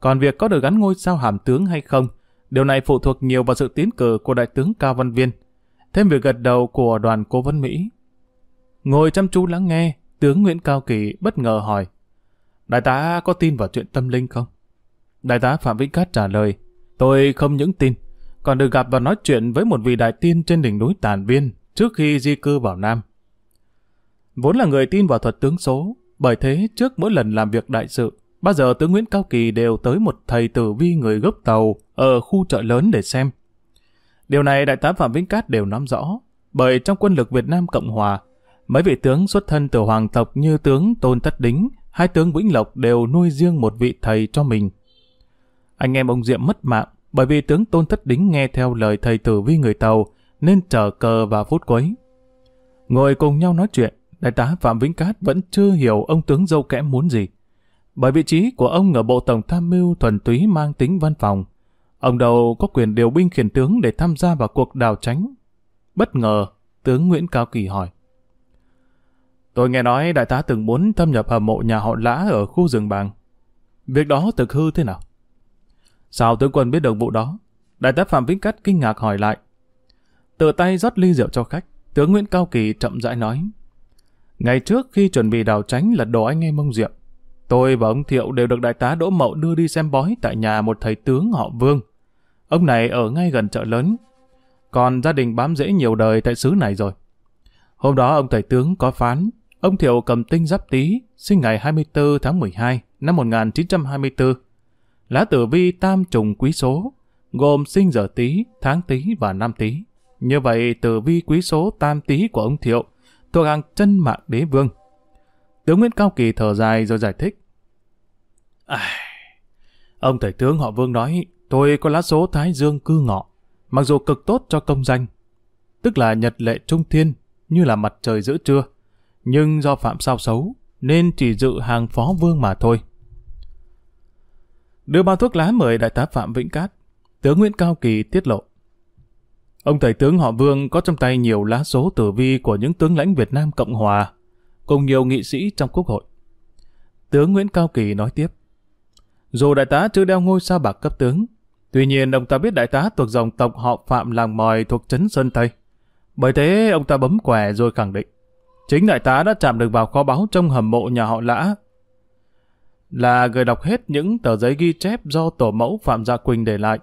Còn việc có được gắn ngôi sao hàm tướng hay không, điều này phụ thuộc nhiều vào sự tiến cử của đại tướng Cao Văn Viên. Thêm việc gật đầu của đoàn cố vấn Mỹ. Ngồi chăm chú lắng nghe, tướng Nguyễn Cao Kỳ bất ngờ hỏi. Đại tá có tin vào chuyện tâm linh không? Đại tá Phạm Vĩnh Cát trả lời, tôi không những tin, còn được gặp và nói chuyện với một vị đại tiên trên đỉnh núi Tàn Viên trước khi di cư vào Nam. Vốn là người tin vào thuật tướng số, bởi thế trước mỗi lần làm việc đại sự, bao giờ tướng Nguyễn Cao Kỳ đều tới một thầy tử vi người gốc tàu ở khu chợ lớn để xem. Điều này đại tá Phạm Vĩnh Cát đều nắm rõ, bởi trong quân lực Việt Nam Cộng Hòa, mấy vị tướng xuất thân từ hoàng tộc như tướng Tôn Tất Đính, hai tướng Vĩnh Lộc đều nuôi riêng một vị thầy cho mình. Anh em ông Diệm mất mạng bởi vì tướng Tôn Thất Đính nghe theo lời thầy tử vi người Tàu nên chờ cờ vào phút quấy. Ngồi cùng nhau nói chuyện, đại tá Phạm Vĩnh Cát vẫn chưa hiểu ông tướng dâu kẽm muốn gì. Bởi vị trí của ông ở Bộ Tổng Tham mưu thuần túy mang tính văn phòng, ông đầu có quyền điều binh khiển tướng để tham gia vào cuộc đào tránh. Bất ngờ, tướng Nguyễn Cao Kỳ hỏi. Tôi nghe nói đại tá từng muốn thâm nhập hầm mộ nhà họ lã ở khu rừng bàng. Việc đó thực hư thế nào? Sao tướng quân biết được vụ đó? Đại tá Phạm Vĩnh Cát kinh ngạc hỏi lại. Tự tay rót ly rượu cho khách, tướng Nguyễn Cao Kỳ chậm rãi nói. Ngày trước khi chuẩn bị đào tránh lật đổ anh em ông Diệm, tôi và ông Thiệu đều được đại tá Đỗ Mậu đưa đi xem bói tại nhà một thầy tướng họ Vương. Ông này ở ngay gần chợ lớn, còn gia đình bám rễ nhiều đời tại xứ này rồi. Hôm đó ông thầy tướng có phán, ông Thiệu cầm tinh giáp tý, sinh ngày 24 tháng 12 năm 1924. Lá tử vi tam trùng quý số, gồm sinh giờ tý, tháng tý và năm tý. Như vậy tử vi quý số tam tý của ông Thiệu thuộc hàng chân mạng đế vương. Tướng Nguyễn Cao Kỳ thở dài rồi giải thích. À, ông thầy tướng họ Vương nói, tôi có lá số Thái Dương cư ngọ, mặc dù cực tốt cho công danh, tức là nhật lệ trung thiên, như là mặt trời giữa trưa, nhưng do phạm sao xấu, nên chỉ dự hàng phó vương mà thôi. Đưa bao thuốc lá mời đại tá Phạm Vĩnh Cát, tướng Nguyễn Cao Kỳ tiết lộ. Ông thầy tướng họ Vương có trong tay nhiều lá số tử vi của những tướng lãnh Việt Nam Cộng Hòa, cùng nhiều nghị sĩ trong quốc hội. Tướng Nguyễn Cao Kỳ nói tiếp. Dù đại tá chưa đeo ngôi sao bạc cấp tướng, tuy nhiên ông ta biết đại tá thuộc dòng tộc họ Phạm làng mòi thuộc trấn Sơn Tây. Bởi thế ông ta bấm quẻ rồi khẳng định. Chính đại tá đã chạm được vào kho báu trong hầm mộ nhà họ Lã. Là người đọc hết những tờ giấy ghi chép do tổ mẫu Phạm Gia Quỳnh để lại.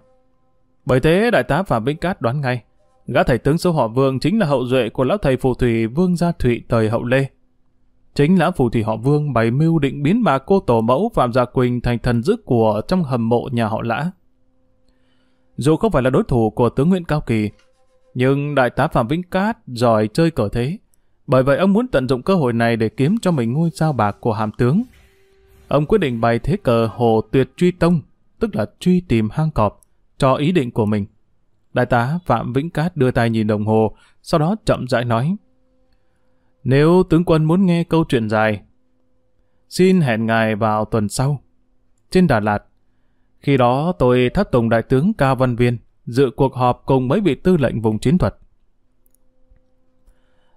Bởi thế đại tá Phạm Vĩnh Cát đoán ngay, gã thầy tướng số họ Vương chính là hậu duệ của lão thầy phù thủy Vương Gia Thụy thời hậu Lê. Chính lão phù thủy họ Vương bày mưu định biến bà cô tổ mẫu Phạm Gia Quỳnh thành thần dứt của trong hầm mộ nhà họ Lã. Dù không phải là đối thủ của tướng Nguyễn Cao Kỳ, nhưng đại tá Phạm Vĩnh Cát giỏi chơi cờ thế. Bởi vậy ông muốn tận dụng cơ hội này để kiếm cho mình ngôi sao bạc của hàm tướng. Ông quyết định bày thế cờ hồ tuyệt truy tông, tức là truy tìm hang cọp, cho ý định của mình. Đại tá Phạm Vĩnh Cát đưa tay nhìn đồng hồ, sau đó chậm rãi nói. Nếu tướng quân muốn nghe câu chuyện dài, xin hẹn ngài vào tuần sau. Trên Đà Lạt, khi đó tôi thất tùng đại tướng Cao Văn Viên, dự cuộc họp cùng mấy vị tư lệnh vùng chiến thuật.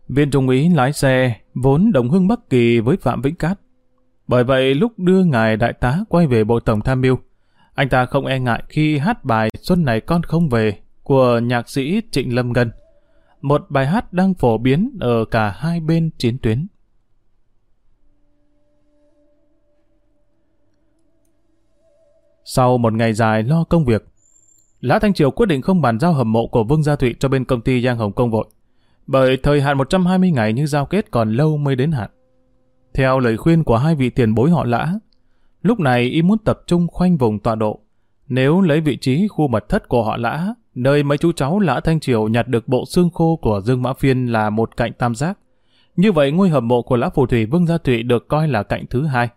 Viên trung úy lái xe vốn đồng hương Bắc Kỳ với Phạm Vĩnh Cát. Bởi vậy lúc đưa ngài đại tá quay về bộ tổng tham mưu, anh ta không e ngại khi hát bài Xuân này con không về của nhạc sĩ Trịnh Lâm Ngân. Một bài hát đang phổ biến ở cả hai bên chiến tuyến. Sau một ngày dài lo công việc, Lã Thanh Triều quyết định không bàn giao hầm mộ của Vương Gia Thụy cho bên công ty Giang Hồng Công vội. Bởi thời hạn 120 ngày như giao kết còn lâu mới đến hạn. Theo lời khuyên của hai vị tiền bối họ Lã, lúc này y muốn tập trung khoanh vùng tọa độ. Nếu lấy vị trí khu mật thất của họ Lã, nơi mấy chú cháu Lã Thanh Triều nhặt được bộ xương khô của Dương Mã Phiên là một cạnh tam giác. Như vậy ngôi hầm mộ của Lã Phù Thủy Vương Gia Thụy được coi là cạnh thứ hai.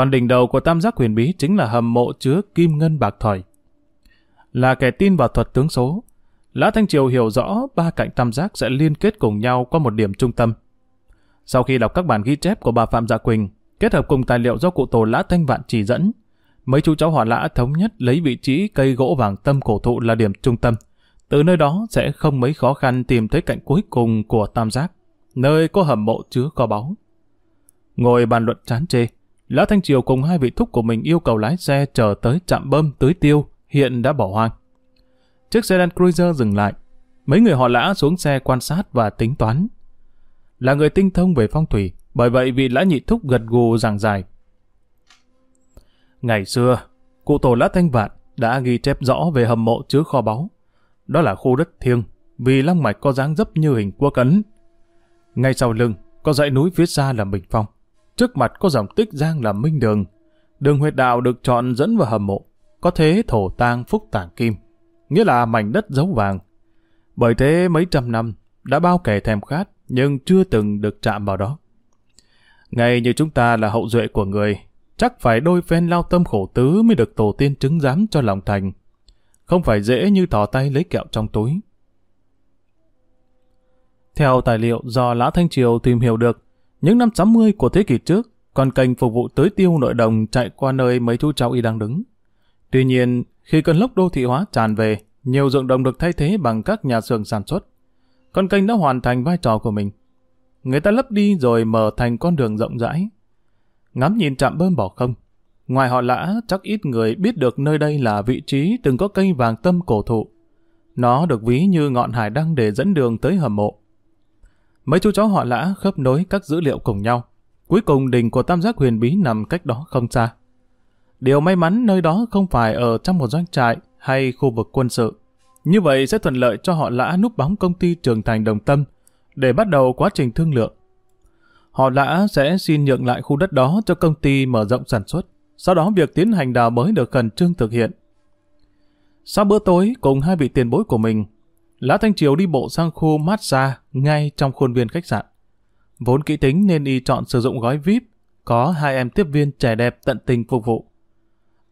Còn đỉnh đầu của tam giác huyền bí chính là hầm mộ chứa kim ngân bạc thỏi là kẻ tin vào thuật tướng số. Lã Thanh Triều hiểu rõ ba cạnh tam giác sẽ liên kết cùng nhau qua một điểm trung tâm. Sau khi đọc các bản ghi chép của bà Phạm Dạ Quỳnh, kết hợp cùng tài liệu do cụ tổ Lã Thanh Vạn chỉ dẫn, mấy chú cháu họ Lã thống nhất lấy vị trí cây gỗ vàng tâm cổ thụ là điểm trung tâm. Từ nơi đó sẽ không mấy khó khăn tìm thấy cạnh cuối cùng của tam giác, nơi có hầm mộ chứa kho báu. Ngồi bàn luận chán chê, Lã Thanh Triều cùng hai vị thúc của mình yêu cầu lái xe chờ tới trạm bơm tưới tiêu hiện đã bỏ hoang. Chiếc xe Land Cruiser dừng lại. Mấy người họ lã xuống xe quan sát và tính toán. Là người tinh thông về phong thủy, bởi vậy vị lã nhị thúc gật gù giảng dài. Ngày xưa, cụ tổ lã thanh vạn đã ghi chép rõ về hầm mộ chứa kho báu. Đó là khu đất thiêng, vì long mạch có dáng dấp như hình quốc ấn. Ngay sau lưng, có dãy núi phía xa là Bình Phong. Trước mặt có dòng tích giang là Minh Đường. Đường huyệt đạo được chọn dẫn vào hầm mộ có thế thổ tang phúc tàng kim, nghĩa là mảnh đất dấu vàng. Bởi thế mấy trăm năm, đã bao kẻ thèm khát, nhưng chưa từng được chạm vào đó. Ngay như chúng ta là hậu duệ của người, chắc phải đôi phen lao tâm khổ tứ mới được tổ tiên chứng giám cho lòng thành. Không phải dễ như thò tay lấy kẹo trong túi. Theo tài liệu do Lã Thanh Triều tìm hiểu được, những năm 60 của thế kỷ trước, con kênh phục vụ tưới tiêu nội đồng chạy qua nơi mấy chú cháu y đang đứng. Tuy nhiên, khi cơn lốc đô thị hóa tràn về, nhiều ruộng đồng được thay thế bằng các nhà xưởng sản xuất. Con kênh đã hoàn thành vai trò của mình. Người ta lấp đi rồi mở thành con đường rộng rãi. Ngắm nhìn trạm bơm bỏ không. Ngoài họ lã, chắc ít người biết được nơi đây là vị trí từng có cây vàng tâm cổ thụ. Nó được ví như ngọn hải đăng để dẫn đường tới hầm mộ. Mấy chú chó họ lã khớp nối các dữ liệu cùng nhau. Cuối cùng đỉnh của tam giác huyền bí nằm cách đó không xa. Điều may mắn nơi đó không phải ở trong một doanh trại hay khu vực quân sự. Như vậy sẽ thuận lợi cho họ lã núp bóng công ty Trường Thành Đồng Tâm để bắt đầu quá trình thương lượng. Họ lã sẽ xin nhượng lại khu đất đó cho công ty mở rộng sản xuất. Sau đó việc tiến hành đào mới được khẩn trương thực hiện. Sau bữa tối cùng hai vị tiền bối của mình, Lã Thanh Triều đi bộ sang khu massage ngay trong khuôn viên khách sạn. Vốn kỹ tính nên y chọn sử dụng gói VIP, có hai em tiếp viên trẻ đẹp tận tình phục vụ.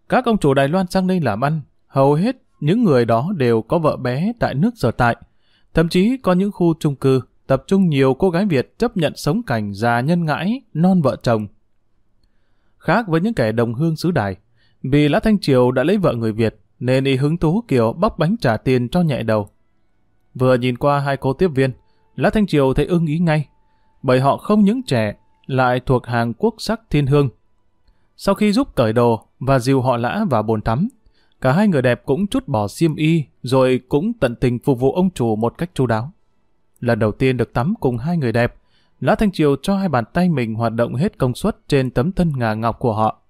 Các ông chủ Đài Loan sang đây làm ăn, hầu hết những người đó đều có vợ bé tại nước sở tại. Thậm chí có những khu chung cư tập trung nhiều cô gái Việt chấp nhận sống cảnh già nhân ngãi, non vợ chồng. Khác với những kẻ đồng hương xứ đài, vì Lã Thanh Triều đã lấy vợ người Việt, nên y hứng thú kiểu bóc bánh trả tiền cho nhẹ đầu. Vừa nhìn qua hai cô tiếp viên, Lã Thanh Triều thấy ưng ý ngay, bởi họ không những trẻ, lại thuộc hàng quốc sắc thiên hương. Sau khi giúp cởi đồ và dìu họ lã vào bồn tắm, cả hai người đẹp cũng chút bỏ xiêm y, rồi cũng tận tình phục vụ ông chủ một cách chu đáo. Lần đầu tiên được tắm cùng hai người đẹp, Lã Thanh Triều cho hai bàn tay mình hoạt động hết công suất trên tấm thân ngà ngọc của họ.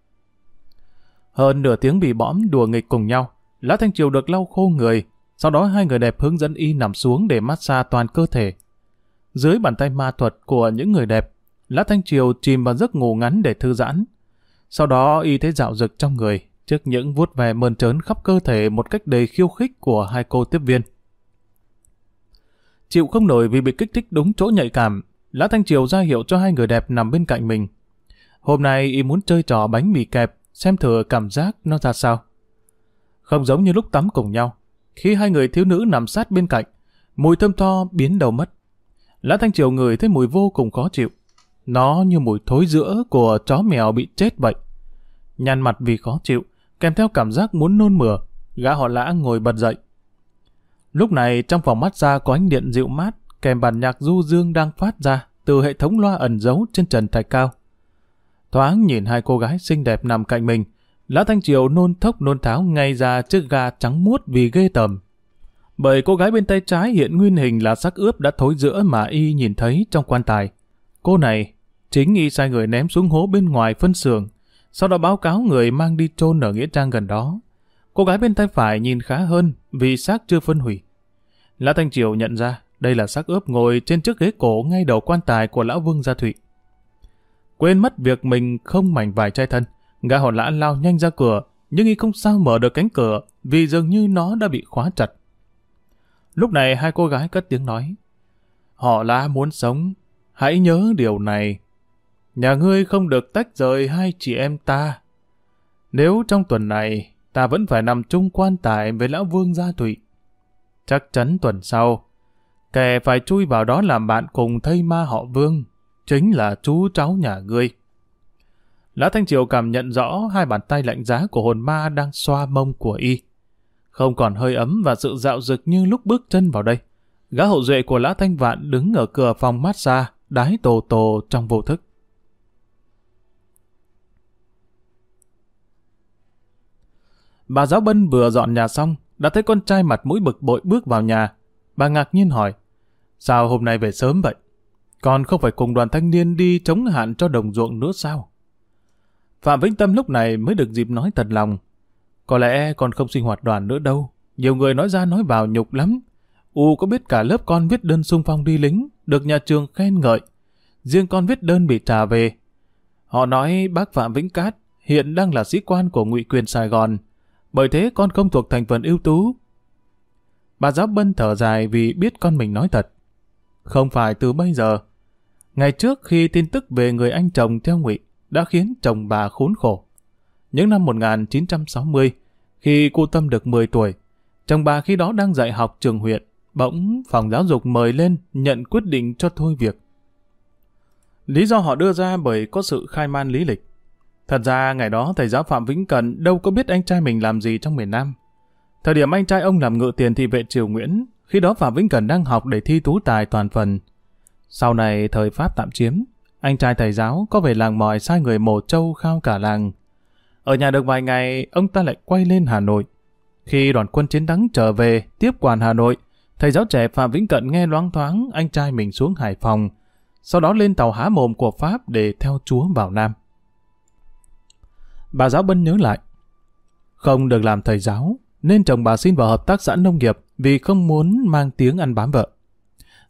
Hơn nửa tiếng bị bõm đùa nghịch cùng nhau, Lã Thanh Triều được lau khô người, sau đó hai người đẹp hướng dẫn y nằm xuống để massage toàn cơ thể. Dưới bàn tay ma thuật của những người đẹp, Lã Thanh Triều chìm vào giấc ngủ ngắn để thư giãn. Sau đó y thấy dạo rực trong người, trước những vuốt ve mơn trớn khắp cơ thể một cách đầy khiêu khích của hai cô tiếp viên. Chịu không nổi vì bị kích thích đúng chỗ nhạy cảm, Lã Thanh Triều ra hiệu cho hai người đẹp nằm bên cạnh mình. Hôm nay y muốn chơi trò bánh mì kẹp, xem thử cảm giác nó ra sao. Không giống như lúc tắm cùng nhau, khi hai người thiếu nữ nằm sát bên cạnh, mùi thơm tho biến đầu mất. Lã Thanh Triều người thấy mùi vô cùng khó chịu. Nó như mùi thối giữa của chó mèo bị chết vậy. Nhăn mặt vì khó chịu, kèm theo cảm giác muốn nôn mửa, gã họ lã ngồi bật dậy. Lúc này trong phòng mắt ra có ánh điện dịu mát, kèm bản nhạc du dương đang phát ra từ hệ thống loa ẩn giấu trên trần thạch cao. Thoáng nhìn hai cô gái xinh đẹp nằm cạnh mình, Lã Thanh Triều nôn thốc nôn tháo ngay ra chiếc ga trắng muốt vì ghê tởm. Bởi cô gái bên tay trái hiện nguyên hình là xác ướp đã thối giữa mà y nhìn thấy trong quan tài. Cô này, chính y sai người ném xuống hố bên ngoài phân xưởng, sau đó báo cáo người mang đi chôn ở nghĩa trang gần đó. Cô gái bên tay phải nhìn khá hơn vì xác chưa phân hủy. Lã Thanh Triều nhận ra đây là xác ướp ngồi trên chiếc ghế cổ ngay đầu quan tài của lão Vương Gia Thụy. Quên mất việc mình không mảnh vải trai thân, gã họ lã lao nhanh ra cửa, nhưng y không sao mở được cánh cửa vì dường như nó đã bị khóa chặt. Lúc này hai cô gái cất tiếng nói, họ lã muốn sống, hãy nhớ điều này. Nhà ngươi không được tách rời hai chị em ta. Nếu trong tuần này ta vẫn phải nằm chung quan tài với lão Vương Gia Thụy, chắc chắn tuần sau, kẻ phải chui vào đó làm bạn cùng thây ma họ Vương, chính là chú cháu nhà ngươi. Lã Thanh Triều cảm nhận rõ hai bàn tay lạnh giá của hồn ma đang xoa mông của y. Không còn hơi ấm và sự dạo dực như lúc bước chân vào đây. Gã hậu duệ của Lã Thanh Vạn đứng ở cửa phòng massage, đái tổ tổ trong vô thức. Bà giáo bân vừa dọn nhà xong, đã thấy con trai mặt mũi bực bội bước vào nhà. Bà ngạc nhiên hỏi, sao hôm nay về sớm vậy? Con không phải cùng đoàn thanh niên đi chống hạn cho đồng ruộng nữa sao? Phạm Vĩnh Tâm lúc này mới được dịp nói thật lòng. Có lẽ con không sinh hoạt đoàn nữa đâu. Nhiều người nói ra nói vào nhục lắm. U có biết cả lớp con viết đơn sung phong đi lính, được nhà trường khen ngợi. Riêng con viết đơn bị trả về. Họ nói bác Phạm Vĩnh Cát hiện đang là sĩ quan của ngụy quyền Sài Gòn. Bởi thế con không thuộc thành phần ưu tú. Bà giáo bân thở dài vì biết con mình nói thật. Không phải từ bây giờ. Ngày trước khi tin tức về người anh chồng theo ngụy đã khiến chồng bà khốn khổ. Những năm 1960, khi cô Tâm được 10 tuổi, chồng bà khi đó đang dạy học trường huyện, bỗng phòng giáo dục mời lên nhận quyết định cho thôi việc. Lý do họ đưa ra bởi có sự khai man lý lịch. Thật ra ngày đó thầy giáo Phạm Vĩnh Cần đâu có biết anh trai mình làm gì trong miền Nam. Thời điểm anh trai ông làm ngự tiền thị vệ Triều Nguyễn, khi đó Phạm Vĩnh Cần đang học để thi tú tài toàn phần. Sau này thời Pháp tạm chiếm, anh trai thầy giáo có về làng mòi sai người mổ trâu khao cả làng. Ở nhà được vài ngày, ông ta lại quay lên Hà Nội. Khi đoàn quân chiến thắng trở về tiếp quản Hà Nội, thầy giáo trẻ Phạm Vĩnh Cận nghe loáng thoáng anh trai mình xuống Hải Phòng, sau đó lên tàu há mồm của Pháp để theo chúa vào Nam. Bà giáo Bân nhớ lại, không được làm thầy giáo, nên chồng bà xin vào hợp tác xã nông nghiệp vì không muốn mang tiếng ăn bám vợ.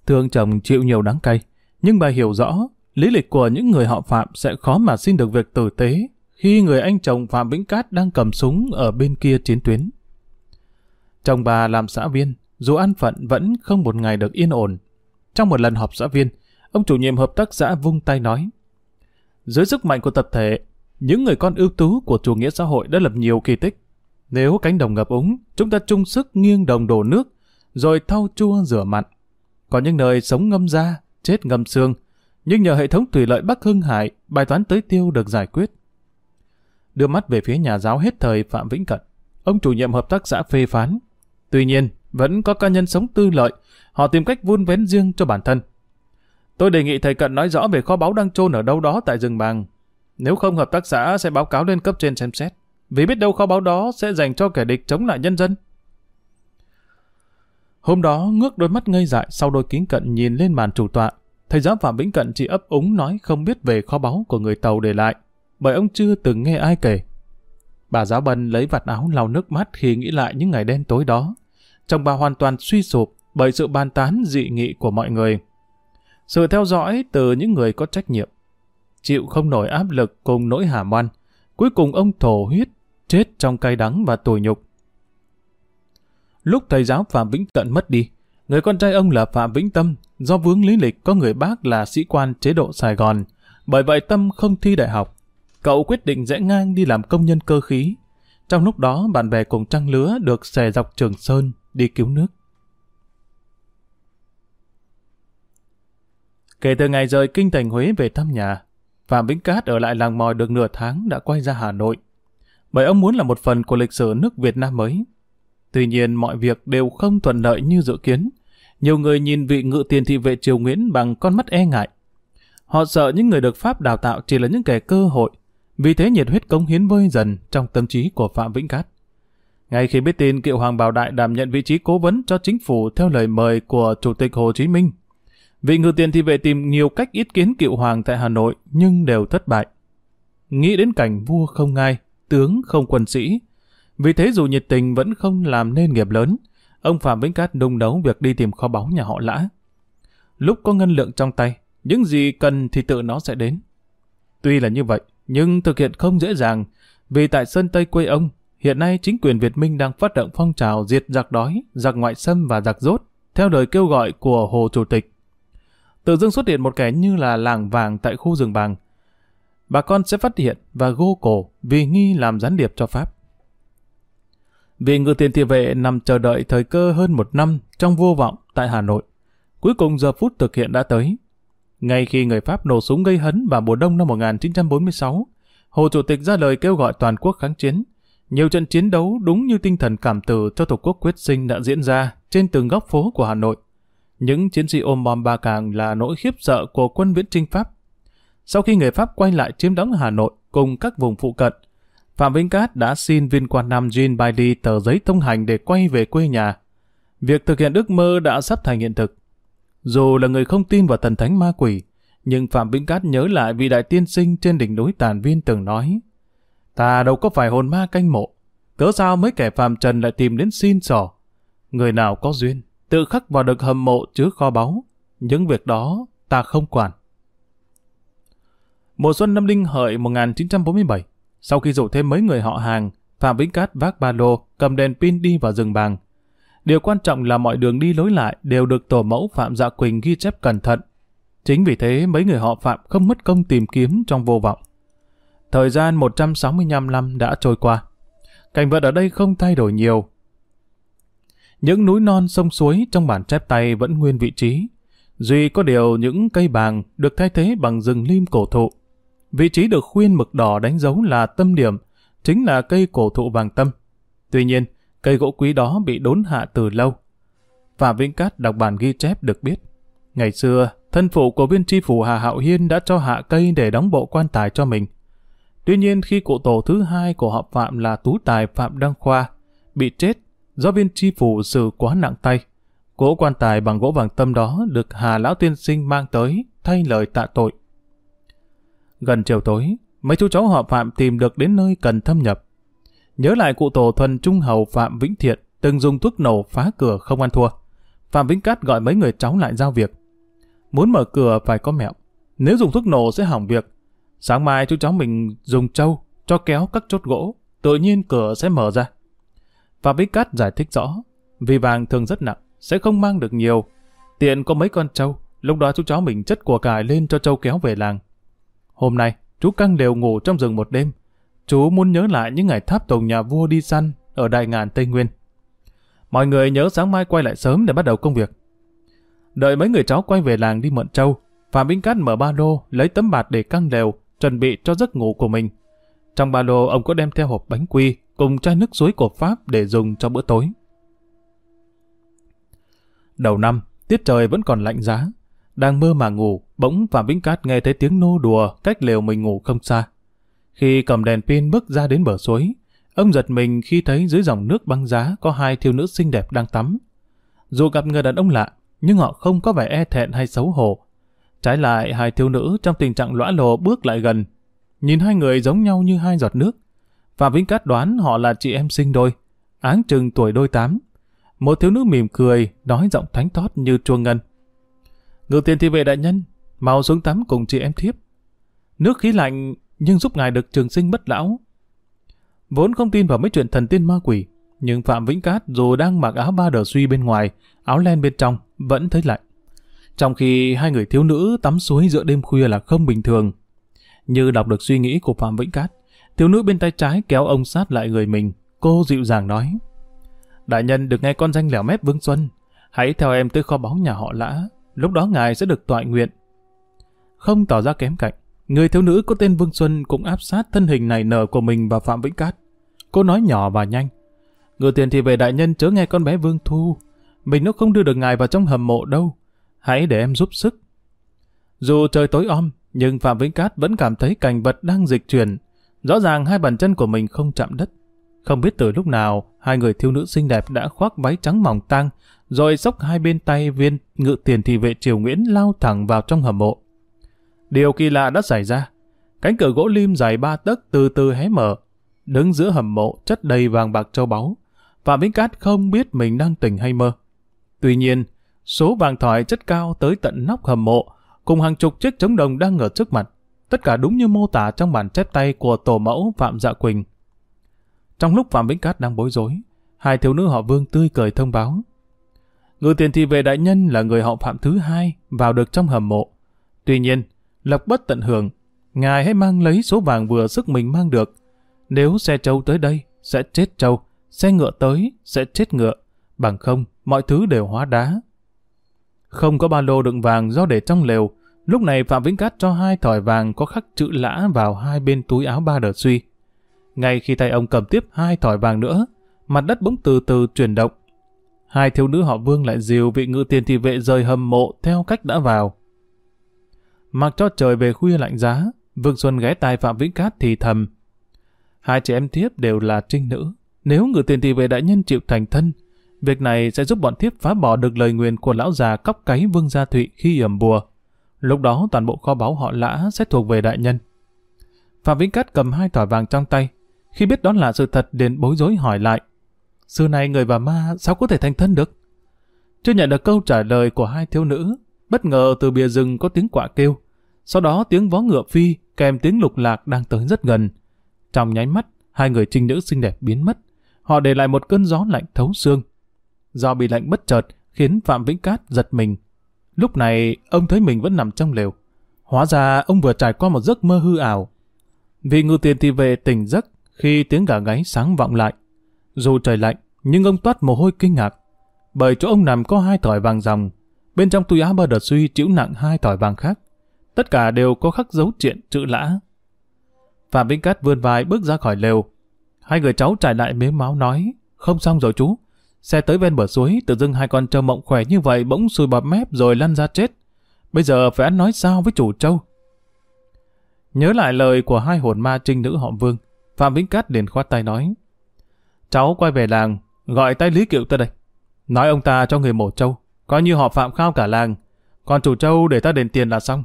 Thương chồng chịu nhiều đắng cay, nhưng bà hiểu rõ lý lịch của những người họ Phạm sẽ khó mà xin được việc tử tế khi người anh chồng Phạm Vĩnh Cát đang cầm súng ở bên kia chiến tuyến. Chồng bà làm xã viên, dù an phận vẫn không một ngày được yên ổn. Trong một lần họp xã viên, ông chủ nhiệm hợp tác xã vung tay nói Dưới sức mạnh của tập thể, những người con ưu tú của chủ nghĩa xã hội đã lập nhiều kỳ tích. Nếu cánh đồng ngập úng, chúng ta chung sức nghiêng đồng đổ nước, rồi thau chua rửa mặn. Có những nơi sống ngâm da, chết ngâm xương, nhưng nhờ hệ thống thủy lợi Bắc Hưng Hải, bài toán tới tiêu được giải quyết. Đưa mắt về phía nhà giáo hết thời Phạm Vĩnh Cận, ông chủ nhiệm hợp tác xã phê phán. Tuy nhiên, vẫn có cá nhân sống tư lợi, họ tìm cách vun vén riêng cho bản thân. Tôi đề nghị thầy Cận nói rõ về kho báu đang chôn ở đâu đó tại rừng bàng. Nếu không hợp tác xã sẽ báo cáo lên cấp trên xem xét, vì biết đâu kho báu đó sẽ dành cho kẻ địch chống lại nhân dân. Hôm đó ngước đôi mắt ngây dại sau đôi kính cận nhìn lên màn chủ tọa, thầy giáo Phạm Vĩnh Cận chỉ ấp úng nói không biết về kho báu của người Tàu để lại, bởi ông chưa từng nghe ai kể. Bà giáo bân lấy vạt áo lau nước mắt khi nghĩ lại những ngày đen tối đó. Chồng bà hoàn toàn suy sụp bởi sự bàn tán dị nghị của mọi người. Sự theo dõi từ những người có trách nhiệm. Chịu không nổi áp lực cùng nỗi hàm oan. Cuối cùng ông thổ huyết, chết trong cay đắng và tủi nhục. Lúc thầy giáo Phạm Vĩnh Cận mất đi, người con trai ông là Phạm Vĩnh Tâm, do vướng lý lịch có người bác là sĩ quan chế độ Sài Gòn. Bởi vậy Tâm không thi đại học. Cậu quyết định rẽ ngang đi làm công nhân cơ khí. Trong lúc đó, bạn bè cùng trăng lứa được xè dọc Trường Sơn đi cứu nước. Kể từ ngày rời kinh thành Huế về thăm nhà, Phạm Vĩnh Cát ở lại làng mòi được nửa tháng đã quay ra Hà Nội. Bởi ông muốn là một phần của lịch sử nước Việt Nam mới. Tuy nhiên mọi việc đều không thuận lợi như dự kiến. Nhiều người nhìn vị ngự tiền thị vệ Triều Nguyễn bằng con mắt e ngại. Họ sợ những người được Pháp đào tạo chỉ là những kẻ cơ hội, vì thế nhiệt huyết cống hiến vơi dần trong tâm trí của Phạm Vĩnh Cát. Ngay khi biết tin cựu Hoàng Bảo Đại đảm nhận vị trí cố vấn cho chính phủ theo lời mời của Chủ tịch Hồ Chí Minh, vị ngự tiền thị vệ tìm nhiều cách ý kiến cựu Hoàng tại Hà Nội nhưng đều thất bại. Nghĩ đến cảnh vua không ngai, tướng không quân sĩ, vì thế dù nhiệt tình vẫn không làm nên nghiệp lớn, ông Phạm Vĩnh Cát đung đấu việc đi tìm kho báu nhà họ lã. Lúc có ngân lượng trong tay, những gì cần thì tự nó sẽ đến. Tuy là như vậy, nhưng thực hiện không dễ dàng, vì tại Sơn Tây quê ông, hiện nay chính quyền Việt Minh đang phát động phong trào diệt giặc đói, giặc ngoại xâm và giặc rốt, theo lời kêu gọi của Hồ Chủ tịch. Tự dưng xuất hiện một kẻ như là làng vàng tại khu rừng bàng. Bà con sẽ phát hiện và gô cổ vì nghi làm gián điệp cho Pháp. Vì ngự tiền thị vệ nằm chờ đợi thời cơ hơn một năm trong vô vọng tại Hà Nội. Cuối cùng giờ phút thực hiện đã tới. Ngay khi người Pháp nổ súng gây hấn vào mùa đông năm 1946, Hồ Chủ tịch ra lời kêu gọi toàn quốc kháng chiến. Nhiều trận chiến đấu đúng như tinh thần cảm tử cho Tổ quốc quyết sinh đã diễn ra trên từng góc phố của Hà Nội. Những chiến sĩ ôm bom ba càng là nỗi khiếp sợ của quân viễn trinh Pháp. Sau khi người Pháp quay lại chiếm đóng Hà Nội cùng các vùng phụ cận, Phạm Vĩnh Cát đã xin viên quan nam Jean Bailey tờ giấy thông hành để quay về quê nhà. Việc thực hiện ước mơ đã sắp thành hiện thực. Dù là người không tin vào thần thánh ma quỷ, nhưng Phạm Vĩnh Cát nhớ lại vị đại tiên sinh trên đỉnh núi Tàn Viên từng nói Ta đâu có phải hồn ma canh mộ, cớ sao mấy kẻ phàm trần lại tìm đến xin sỏ. Người nào có duyên, tự khắc vào được hầm mộ chứa kho báu, những việc đó ta không quản. Mùa xuân năm Đinh Hợi 1947, sau khi rủ thêm mấy người họ hàng, Phạm Vĩnh Cát vác ba lô, cầm đèn pin đi vào rừng bàng. Điều quan trọng là mọi đường đi lối lại đều được tổ mẫu Phạm Dạ Quỳnh ghi chép cẩn thận. Chính vì thế mấy người họ Phạm không mất công tìm kiếm trong vô vọng. Thời gian 165 năm đã trôi qua. Cảnh vật ở đây không thay đổi nhiều. Những núi non sông suối trong bản chép tay vẫn nguyên vị trí. Duy có điều những cây bàng được thay thế bằng rừng lim cổ thụ. Vị trí được khuyên mực đỏ đánh dấu là tâm điểm, chính là cây cổ thụ vàng tâm. Tuy nhiên, cây gỗ quý đó bị đốn hạ từ lâu. Phạm Vĩnh Cát đọc bản ghi chép được biết. Ngày xưa, thân phụ của viên tri phủ Hà Hạo Hiên đã cho hạ cây để đóng bộ quan tài cho mình. Tuy nhiên khi cụ tổ thứ hai của họ Phạm là Tú Tài Phạm Đăng Khoa bị chết do viên tri phủ xử quá nặng tay. Cỗ quan tài bằng gỗ vàng tâm đó được Hà Lão Tiên Sinh mang tới thay lời tạ tội. Gần chiều tối, mấy chú cháu họ Phạm tìm được đến nơi cần thâm nhập. Nhớ lại cụ tổ thuần trung hầu Phạm Vĩnh Thiện từng dùng thuốc nổ phá cửa không ăn thua. Phạm Vĩnh Cát gọi mấy người cháu lại giao việc. Muốn mở cửa phải có mẹo. Nếu dùng thuốc nổ sẽ hỏng việc. Sáng mai chú cháu mình dùng trâu cho kéo các chốt gỗ, tự nhiên cửa sẽ mở ra. Phạm Vĩnh Cát giải thích rõ, vì vàng thường rất nặng, sẽ không mang được nhiều. Tiện có mấy con trâu, lúc đó chú cháu mình chất của cải lên cho trâu kéo về làng. Hôm nay, chú căng đều ngủ trong rừng một đêm. Chú muốn nhớ lại những ngày tháp tùng nhà vua đi săn ở Đại Ngàn Tây Nguyên. Mọi người nhớ sáng mai quay lại sớm để bắt đầu công việc. Đợi mấy người cháu quay về làng đi mượn trâu, Phạm Vĩnh Cát mở ba lô, lấy tấm bạt để căng lều, chuẩn bị cho giấc ngủ của mình. Trong ba lô ông có đem theo hộp bánh quy cùng chai nước suối của Pháp để dùng cho bữa tối. Đầu năm, tiết trời vẫn còn lạnh giá. Đang mơ mà ngủ, bỗng Phạm Vĩnh Cát nghe thấy tiếng nô đùa cách lều mình ngủ không xa. Khi cầm đèn pin bước ra đến bờ suối, ông giật mình khi thấy dưới dòng nước băng giá có hai thiếu nữ xinh đẹp đang tắm. Dù gặp người đàn ông lạ, nhưng họ không có vẻ e thẹn hay xấu hổ. Trái lại, hai thiếu nữ trong tình trạng lõa lồ bước lại gần. Nhìn hai người giống nhau như hai giọt nước. Phạm Vĩnh Cát đoán họ là chị em sinh đôi, áng chừng tuổi đôi tám. Một thiếu nữ mỉm cười, nói giọng thánh thót như chuông ngân. Ngự tiền thị vệ đại nhân, mau xuống tắm cùng chị em thiếp. Nước khí lạnh nhưng giúp ngài được trường sinh bất lão. Vốn không tin vào mấy chuyện thần tiên ma quỷ, nhưng Phạm Vĩnh Cát dù đang mặc áo ba đờ suy bên ngoài, áo len bên trong, vẫn thấy lạnh. Trong khi hai người thiếu nữ tắm suối giữa đêm khuya là không bình thường. Như đọc được suy nghĩ của Phạm Vĩnh Cát, thiếu nữ bên tay trái kéo ông sát lại người mình. Cô dịu dàng nói. Đại nhân được nghe con danh lẻo mép Vương Xuân. Hãy theo em tới kho báu nhà họ lã. Lúc đó ngài sẽ được tọa nguyện. Không tỏ ra kém cạnh, người thiếu nữ có tên Vương Xuân cũng áp sát thân hình này nở của mình và Phạm Vĩnh Cát. Cô nói nhỏ và nhanh. Ngựa tiền thì về đại nhân chớ nghe con bé Vương Thu. Mình nó không đưa được ngài vào trong hầm mộ đâu. Hãy để em giúp sức. Dù trời tối om, nhưng Phạm Vĩnh Cát vẫn cảm thấy cảnh vật đang dịch chuyển. Rõ ràng hai bàn chân của mình không chạm đất. Không biết từ lúc nào, hai người thiếu nữ xinh đẹp đã khoác váy trắng mỏng tang, rồi xốc hai bên tay viên ngự tiền thị vệ Triều Nguyễn lao thẳng vào trong hầm mộ. Điều kỳ lạ đã xảy ra. Cánh cửa gỗ lim dài ba tấc từ từ hé mở. Đứng giữa hầm mộ chất đầy vàng bạc châu báu. Phạm Vĩnh Cát không biết mình đang tỉnh hay mơ. Tuy nhiên, số vàng thỏi chất cao tới tận nóc hầm mộ, cùng hàng chục chiếc trống đồng đang ở trước mặt. Tất cả đúng như mô tả trong bản chép tay của tổ mẫu Phạm Dạ Quỳnh. Trong lúc Phạm Vĩnh Cát đang bối rối, hai thiếu nữ họ Vương tươi cười thông báo. người tiền thị về đại nhân là người họ Phạm thứ hai vào được trong hầm mộ. Tuy nhiên, lộc bất tận hưởng, ngài hãy mang lấy số vàng vừa sức mình mang được. Nếu xe trâu tới đây, sẽ chết trâu, xe ngựa tới, sẽ chết ngựa. Bằng không, mọi thứ đều hóa đá. Không có ba lô đựng vàng do để trong lều, lúc này Phạm Vĩnh Cát cho hai thỏi vàng có khắc chữ lã vào hai bên túi áo ba đờ suy. Ngay khi tay ông cầm tiếp hai thỏi vàng nữa, mặt đất bỗng từ từ chuyển động. Hai thiếu nữ họ Vương lại dìu vị ngự tiền thị vệ rời hầm mộ theo cách đã vào. Mặc cho trời về khuya lạnh giá, Vương Xuân ghé tai Phạm Vĩnh Cát thì thầm. Hai chị em thiếp đều là trinh nữ. Nếu ngự tiền thì về đại nhân chịu thành thân, việc này sẽ giúp bọn thiếp phá bỏ được lời nguyền của lão già cóc cái Vương Gia Thụy khi ẩm bùa. Lúc đó toàn bộ kho báu họ lã sẽ thuộc về đại nhân. Phạm Vĩnh Cát cầm hai tỏi vàng trong tay, khi biết đó là sự thật liền bối rối hỏi lại. Xưa này người và ma sao có thể thành thân được? Chưa nhận được câu trả lời của hai thiếu nữ, bất ngờ từ bìa rừng có tiếng quạ kêu. Sau đó tiếng vó ngựa phi kèm tiếng lục lạc đang tới rất gần. Trong nháy mắt, hai người trinh nữ xinh đẹp biến mất. Họ để lại một cơn gió lạnh thấu xương. Do bị lạnh bất chợt khiến Phạm Vĩnh Cát giật mình. Lúc này, ông thấy mình vẫn nằm trong lều. Hóa ra ông vừa trải qua một giấc mơ hư ảo. Vì ngư tiền thì về tỉnh giấc, khi tiếng gà gáy sáng vọng lại. Dù trời lạnh, nhưng ông toát mồ hôi kinh ngạc. Bởi chỗ ông nằm có hai thỏi vàng dòng, bên trong túi áo bờ đợt suy chịu nặng hai tỏi vàng khác. Tất cả đều có khắc dấu triện chữ lã. Phạm Vĩnh Cát vươn vai bước ra khỏi lều. Hai người cháu trải lại mếu máu nói, không xong rồi chú. Xe tới ven bờ suối, tự dưng hai con trâu mộng khỏe như vậy bỗng sùi bọt mép rồi lăn ra chết. Bây giờ phải ăn nói sao với chủ trâu? Nhớ lại lời của hai hồn ma trinh nữ họ Vương, Phạm Vĩnh Cát liền khoát tay nói. Cháu quay về làng, gọi tay Lý Kiệu tới đây. Nói ông ta cho người mổ trâu, coi như họ phạm khao cả làng. Còn chủ trâu để ta đền tiền là xong.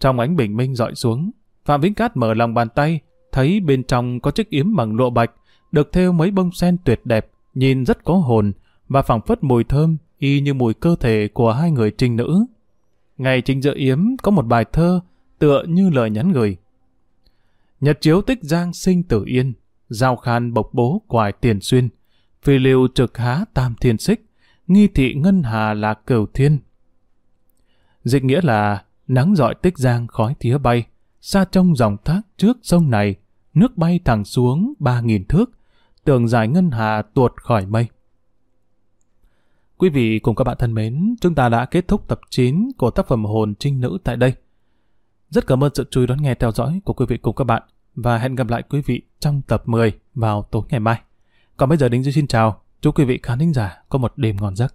Trong ánh bình minh dọi xuống, Phạm Vĩnh Cát mở lòng bàn tay, thấy bên trong có chiếc yếm bằng lụa bạch, được thêu mấy bông sen tuyệt đẹp, nhìn rất có hồn, và phảng phất mùi thơm, y như mùi cơ thể của hai người trinh nữ. Ngày trình dự yếm có một bài thơ, tựa như lời nhắn gửi. Nhật chiếu tích giang sinh tử yên, giao khan bộc bố quài tiền xuyên, phi liều trực há tam thiên xích, nghi thị ngân hà là cửu thiên. Dịch nghĩa là nắng dọi tích giang khói thía bay, xa trong dòng thác trước sông này, nước bay thẳng xuống ba nghìn thước, tường dài ngân hà tuột khỏi mây. Quý vị cùng các bạn thân mến, chúng ta đã kết thúc tập 9 của tác phẩm Hồn Trinh Nữ tại đây. Rất cảm ơn sự chú ý đón nghe theo dõi của quý vị cùng các bạn và hẹn gặp lại quý vị trong tập 10 vào tối ngày mai. Còn bây giờ Đinh Duy xin chào, chúc quý vị khán thính giả có một đêm ngon giấc.